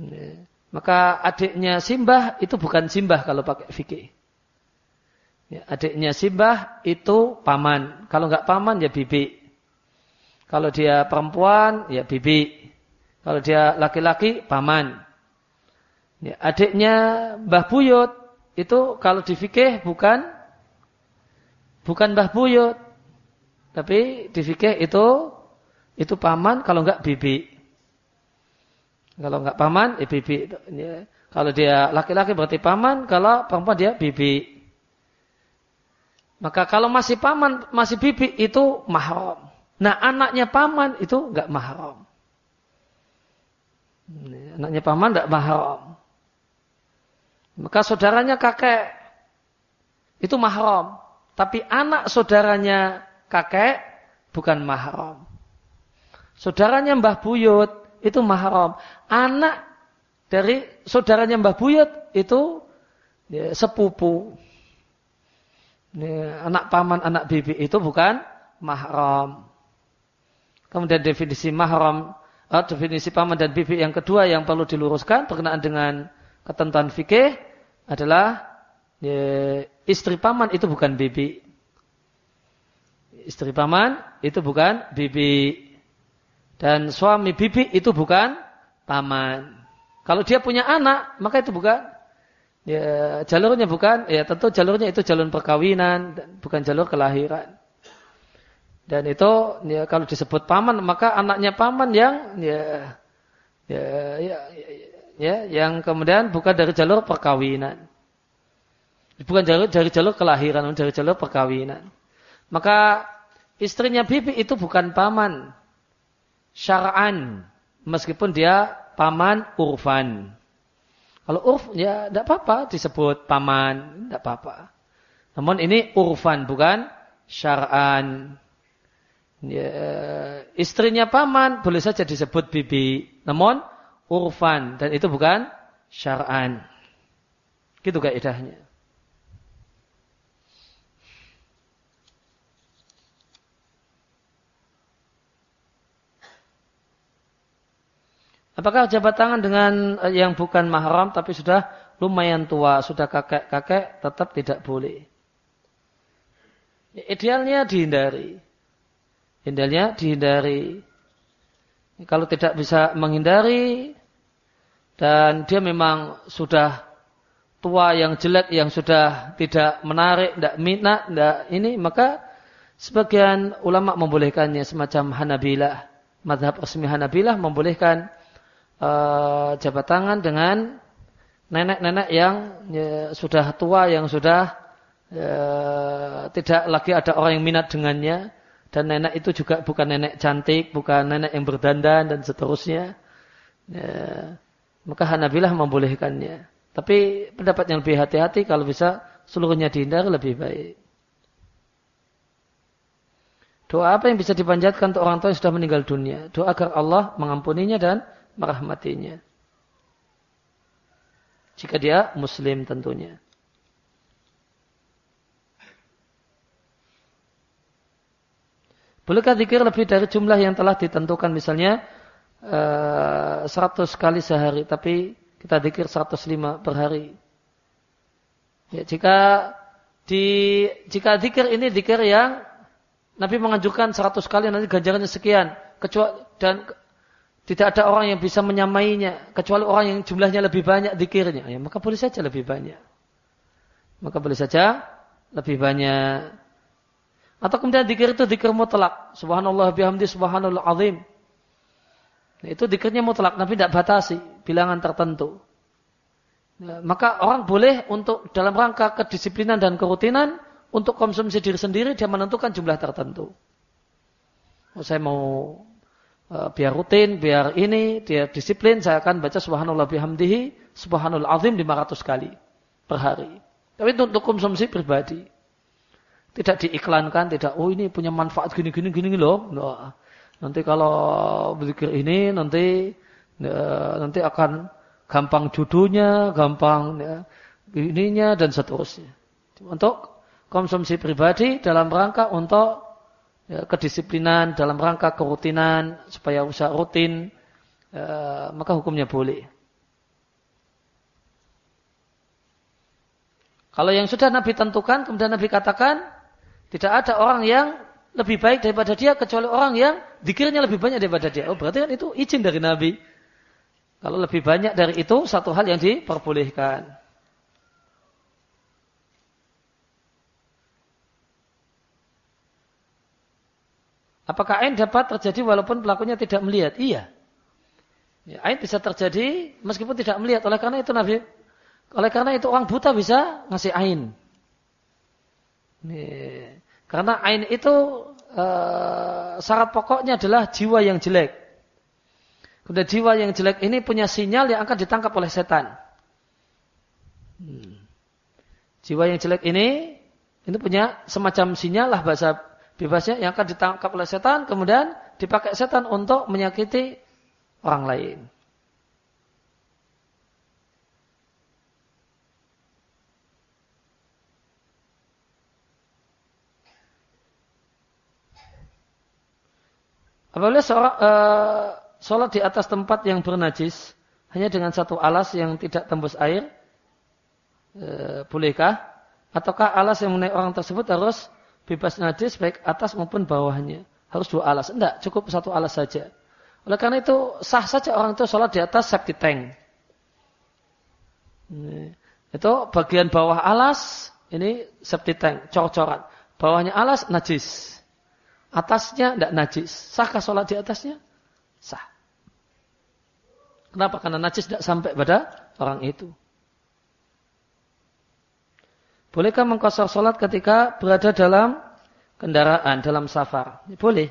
Ya. Maka adiknya simbah itu bukan simbah kalau pakai fikih. Ya, adiknya simbah itu paman. Kalau nggak paman ya bibi. Kalau dia perempuan ya bibi. Kalau dia laki-laki, paman. Ya, adiknya Mbah Buyut itu kalau di fikih bukan bukan Mbah Buyut. Tapi di fikih itu itu paman kalau enggak bibi. Kalau enggak paman, ya bibi. Kalau dia laki-laki berarti paman, kalau perempuan dia bibi. Maka kalau masih paman, masih bibi itu mahram. Nah anaknya paman itu enggak mahram. Anaknya paman tidak mahram. Maka saudaranya kakek itu mahram. Tapi anak saudaranya kakek bukan mahram. Saudaranya Mbah Buyut itu mahram. Anak dari saudaranya Mbah Buyut itu ya, sepupu. Ya, anak paman, anak bibi itu bukan mahram. Kemudian definisi mahram uh, definisi paman dan bibi yang kedua yang perlu diluruskan berkenaan dengan ketentuan fikih adalah ya, istri paman itu bukan bibi. Istri paman itu bukan bibi. Dan suami bibi itu bukan paman. Kalau dia punya anak, maka itu bukan ya, jalurnya bukan ya tentu jalurnya itu jalur perkawinan bukan jalur kelahiran. Dan itu ya, kalau disebut paman maka anaknya paman yang ya, ya, ya, ya, ya yang kemudian bukan dari jalur perkawinan. Bukan jalur dari jalur kelahiran, dari jalur perkawinan. Maka istrinya bibi itu bukan paman syara'an meskipun dia paman urfan. Kalau urf ya tidak apa-apa disebut paman, tidak apa-apa. Namun ini urfan bukan syara'an ya, istrinya paman boleh saja disebut bibi. Namun urfan dan itu bukan syar'an. Gitu kaidahnya. Apakah jabat tangan dengan eh, yang bukan mahram tapi sudah lumayan tua, sudah kakek-kakek tetap tidak boleh. Idealnya dihindari. Hindarnya dihindari. Kalau tidak bisa menghindari dan dia memang sudah tua yang jelek yang sudah tidak menarik, tidak minat, tidak ini maka sebagian ulama membolehkannya semacam Hanabilah, madhab resmi Hanabilah membolehkan uh, jabat tangan dengan nenek-nenek yang ya, sudah tua yang sudah ya, tidak lagi ada orang yang minat dengannya dan nenek itu juga bukan nenek cantik, bukan nenek yang berdandan dan seterusnya. Ya, maka Hanabilah membolehkannya. Tapi pendapat yang lebih hati-hati kalau bisa seluruhnya dihindari lebih baik. Doa apa yang bisa dipanjatkan untuk orang tua yang sudah meninggal dunia? Doa agar Allah mengampuninya dan merahmatinya. Jika dia muslim tentunya. Bolehkah zikir lebih dari jumlah yang telah ditentukan misalnya uh, eh, 100 kali sehari tapi kita zikir 105 per hari. Ya, jika di jika zikir ini zikir yang Nabi mengajukan 100 kali nanti ganjarannya sekian. Kecuali dan tidak ada orang yang bisa menyamainya kecuali orang yang jumlahnya lebih banyak dikirnya. Ya, maka boleh saja lebih banyak. Maka boleh saja lebih banyak. Atau kemudian dikir itu dikir mutlak. Subhanallah bihamdi subhanallah azim. Nah, itu dikirnya mutlak, tapi tidak batasi bilangan tertentu. Nah, maka orang boleh untuk dalam rangka kedisiplinan dan kerutinan untuk konsumsi diri sendiri dia menentukan jumlah tertentu. Oh, saya mau biar rutin, biar ini, dia disiplin, saya akan baca subhanallah bihamdihi, subhanallah azim 500 kali per hari. Tapi itu untuk konsumsi pribadi. Tidak diiklankan, tidak, oh ini punya manfaat gini, gini, loh. Nah, nanti kalau berzikir ini, nanti ya, nanti akan gampang judulnya, gampang ya, ininya, dan seterusnya. Untuk konsumsi pribadi dalam rangka untuk ya, kedisiplinan, dalam rangka kerutinan, supaya usaha rutin, ya, maka hukumnya boleh. Kalau yang sudah Nabi tentukan, kemudian Nabi katakan, tidak ada orang yang lebih baik daripada dia, kecuali orang yang dikirnya lebih banyak daripada dia. Oh berarti kan itu izin dari Nabi. Kalau lebih banyak dari itu, satu hal yang diperbolehkan. Apakah ain dapat terjadi walaupun pelakunya tidak melihat? Iya. Ya, ain bisa terjadi meskipun tidak melihat. Oleh karena itu Nabi, oleh karena itu orang buta bisa ngasih ain. Nih. Karena ain itu uh, syarat pokoknya adalah jiwa yang jelek. Kemudian jiwa yang jelek ini punya sinyal yang akan ditangkap oleh setan. Hmm. Jiwa yang jelek ini ini punya semacam sinyal lah bahasa bebasnya yang akan ditangkap oleh setan kemudian dipakai setan untuk menyakiti orang lain. Apabila seorang, uh, sholat di atas tempat yang bernajis hanya dengan satu alas yang tidak tembus air, uh, bolehkah? Ataukah alas yang menaik orang tersebut harus bebas najis baik atas maupun bawahnya. Harus dua alas. Tidak, cukup satu alas saja. Oleh karena itu sah saja orang itu sholat di atas safety tank. Ini. Itu bagian bawah alas, ini safety tank, cor-coran. Bawahnya alas, najis. Atasnya tidak najis. Sahkah sholat di atasnya? Sah. Kenapa? Karena najis tidak sampai pada orang itu. Bolehkah mengkosor sholat ketika berada dalam kendaraan, dalam safar? Boleh.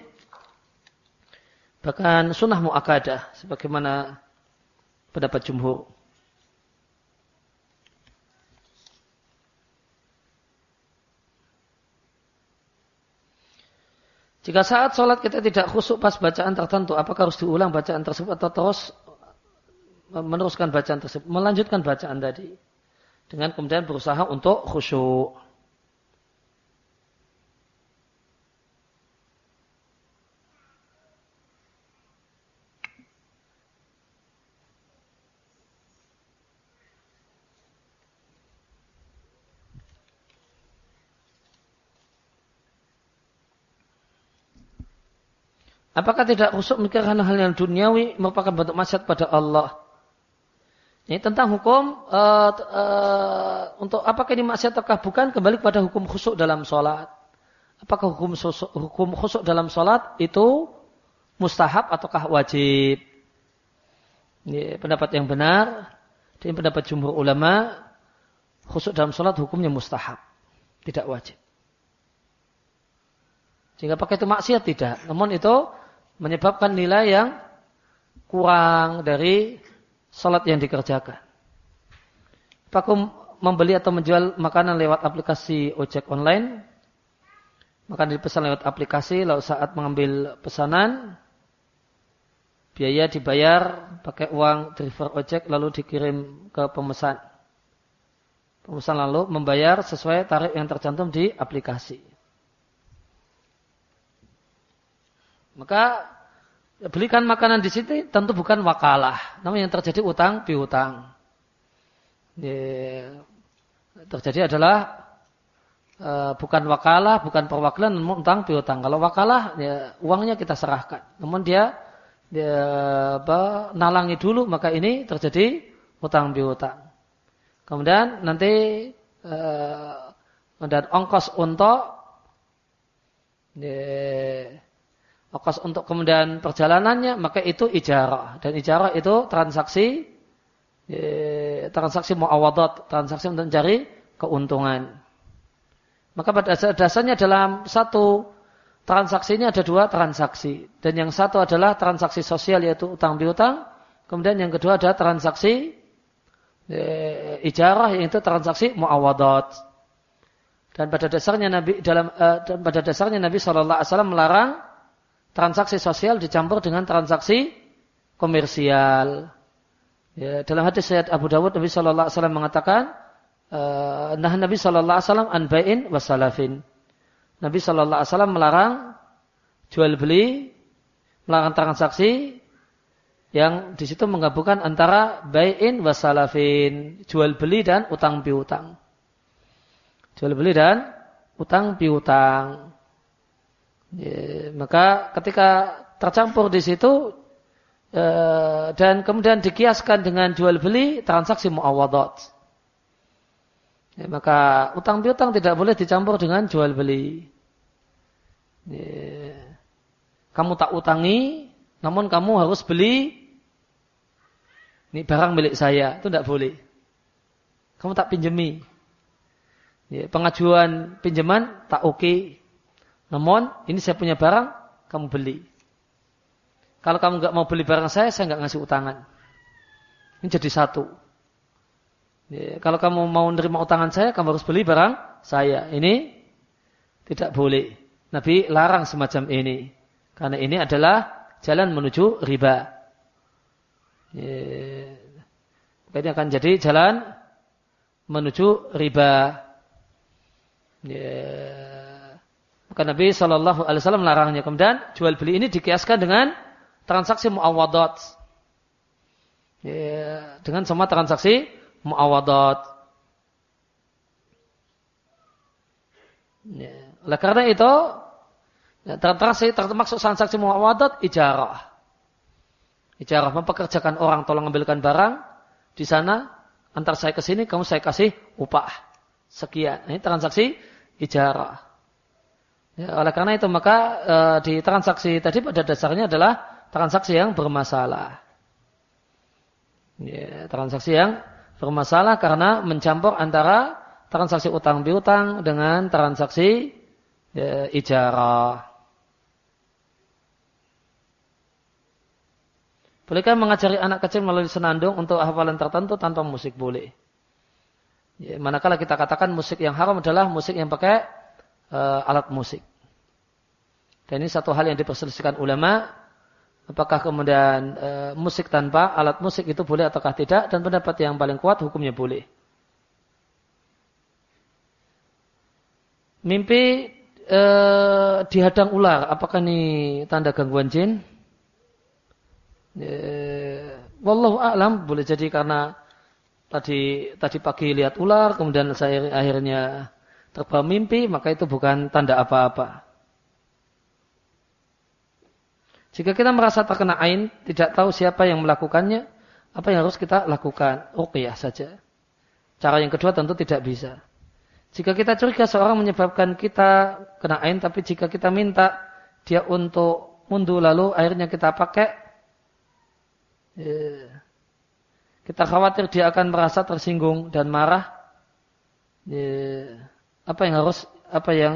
Bahkan sunnah mu'akadah, sebagaimana pendapat jumhur. Jika saat sholat kita tidak khusuk pas bacaan tertentu, apakah harus diulang bacaan tersebut atau terus meneruskan bacaan tersebut, melanjutkan bacaan tadi? Dengan kemudian berusaha untuk khusyuk. Apakah tidak khusyuk memikirkan hal yang duniawi merupakan bentuk maksiat pada Allah? Ini tentang hukum uh, uh, untuk apakah ini maksiat ataukah bukan kembali kepada hukum khusuk dalam sholat. Apakah hukum khusuk, hukum khusuk dalam sholat itu mustahab ataukah wajib? Ini pendapat yang benar. Ini pendapat jumhur ulama. Khusuk dalam sholat hukumnya mustahab. Tidak wajib. Jika pakai itu maksiat tidak. Namun itu menyebabkan nilai yang kurang dari salat yang dikerjakan. Pakum membeli atau menjual makanan lewat aplikasi ojek online. Makanan dipesan lewat aplikasi, lalu saat mengambil pesanan, biaya dibayar pakai uang driver ojek lalu dikirim ke pemesan. Pemesan lalu membayar sesuai tarif yang tercantum di aplikasi. Maka belikan makanan di sini tentu bukan wakalah, namun yang terjadi utang piutang. Ya, terjadi adalah uh, bukan wakalah, bukan perwakilan, namun utang piutang. Kalau wakalah, ya, uangnya kita serahkan. Namun dia, dia apa, nalangi dulu, maka ini terjadi utang piutang. Kemudian nanti uh, dan ongkos untuk ya, ongkos untuk kemudian perjalanannya, maka itu ijarah. Dan ijarah itu transaksi transaksi muawadat, transaksi untuk mencari keuntungan. Maka pada dasarnya dalam satu transaksi ini ada dua transaksi. Dan yang satu adalah transaksi sosial yaitu utang piutang. Kemudian yang kedua adalah transaksi e, ijarah yaitu transaksi muawadat. Dan pada dasarnya Nabi dalam e, dan pada dasarnya Nabi saw melarang transaksi sosial dicampur dengan transaksi komersial. Ya, dalam hadis Sayyid Abu Dawud Nabi Shallallahu Alaihi Wasallam mengatakan, nah Nabi Shallallahu Alaihi Wasallam anbain wasalafin. Nabi Shallallahu Alaihi Wasallam melarang jual beli, melarang transaksi yang di situ menggabungkan antara bayin wasalafin, jual beli dan utang piutang. Jual beli dan utang piutang. Ya, maka ketika tercampur di situ e, dan kemudian dikiaskan dengan jual beli transaksi muawadat. Ya, maka utang piutang tidak boleh dicampur dengan jual beli. Ya. Kamu tak utangi, namun kamu harus beli ini barang milik saya, itu tidak boleh. Kamu tak pinjemi. Ya, pengajuan pinjaman tak oke. Okay. Namun ini saya punya barang, kamu beli. Kalau kamu nggak mau beli barang saya, saya nggak ngasih utangan. Ini jadi satu. Ya, kalau kamu mau menerima utangan saya, kamu harus beli barang saya. Ini tidak boleh. Nabi larang semacam ini. Karena ini adalah jalan menuju riba. Ya, ini akan jadi jalan menuju riba. Ya. Maka Nabi Shallallahu Alaihi melarangnya. Kemudian jual beli ini dikiaskan dengan transaksi muawadat. Ya, dengan semua transaksi muawadat. Ya. Oleh karena itu, ya, transaksi termasuk transaksi muawadat ijarah. Ijarah mempekerjakan orang tolong ambilkan barang di sana antar saya ke sini kamu saya kasih upah sekian. Ini transaksi ijarah. Ya, oleh karena itu maka e, di transaksi tadi pada dasarnya adalah transaksi yang bermasalah. Ya, transaksi yang bermasalah karena mencampur antara transaksi utang piutang dengan transaksi ya, ijarah. Bolehkah mengajari anak kecil melalui senandung untuk hafalan tertentu tanpa musik? Boleh. Ya, manakala kita katakan musik yang haram adalah musik yang pakai uh, alat musik. Dan ini satu hal yang diperselisihkan ulama Apakah kemudian e, musik tanpa alat musik itu boleh ataukah tidak? Dan pendapat yang paling kuat hukumnya boleh. Mimpi e, dihadang ular, apakah ini tanda gangguan jin? E, Wallahu a'lam boleh jadi karena tadi tadi pagi lihat ular, kemudian saya akhirnya terbawa mimpi, maka itu bukan tanda apa-apa. Jika kita merasa terkena ain, tidak tahu siapa yang melakukannya, apa yang harus kita lakukan? Ruqyah saja. Cara yang kedua tentu tidak bisa. Jika kita curiga seorang menyebabkan kita kena ain, tapi jika kita minta dia untuk mundur lalu akhirnya kita pakai, ya, kita khawatir dia akan merasa tersinggung dan marah. Apa yang harus apa yang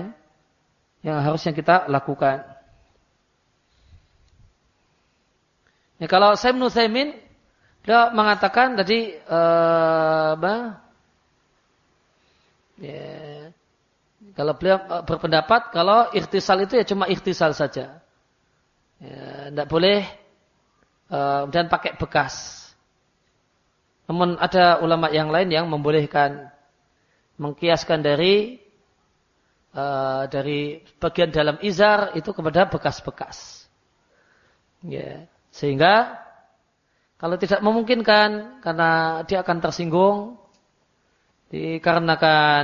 yang harusnya kita lakukan? Ya, kalau saya Nusaimin dia mengatakan tadi uh, Ya. Kalau beliau eh, berpendapat kalau ikhtisal itu ya cuma ikhtisal saja. Ya, tidak boleh uh, dan pakai bekas. Namun ada ulama yang lain yang membolehkan mengkiaskan dari uh, dari bagian dalam izar itu kepada bekas-bekas. Ya, sehingga kalau tidak memungkinkan karena dia akan tersinggung dikarenakan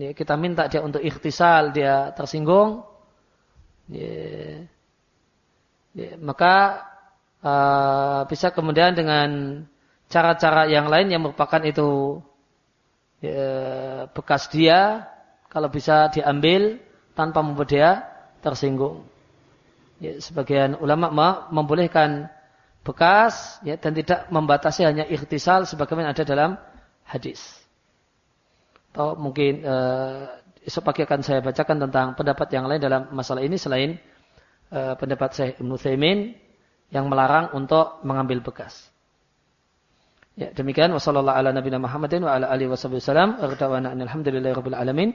ya, kita minta dia untuk ikhtisal dia tersinggung ya, ya, maka uh, bisa kemudian dengan cara-cara yang lain yang merupakan itu ya, bekas dia kalau bisa diambil tanpa membuat dia tersinggung ya, sebagian ulama membolehkan bekas ya, dan tidak membatasi hanya ikhtisal sebagaimana ada dalam hadis atau mungkin uh, esok pagi akan saya bacakan tentang pendapat yang lain dalam masalah ini selain uh, pendapat saya Ibnu Thaimin yang melarang untuk mengambil bekas. Ya, demikian wasallallahu ala nabiyina Muhammadin wa ala alihi wasallam. Ardawana alhamdulillahirabbil alamin.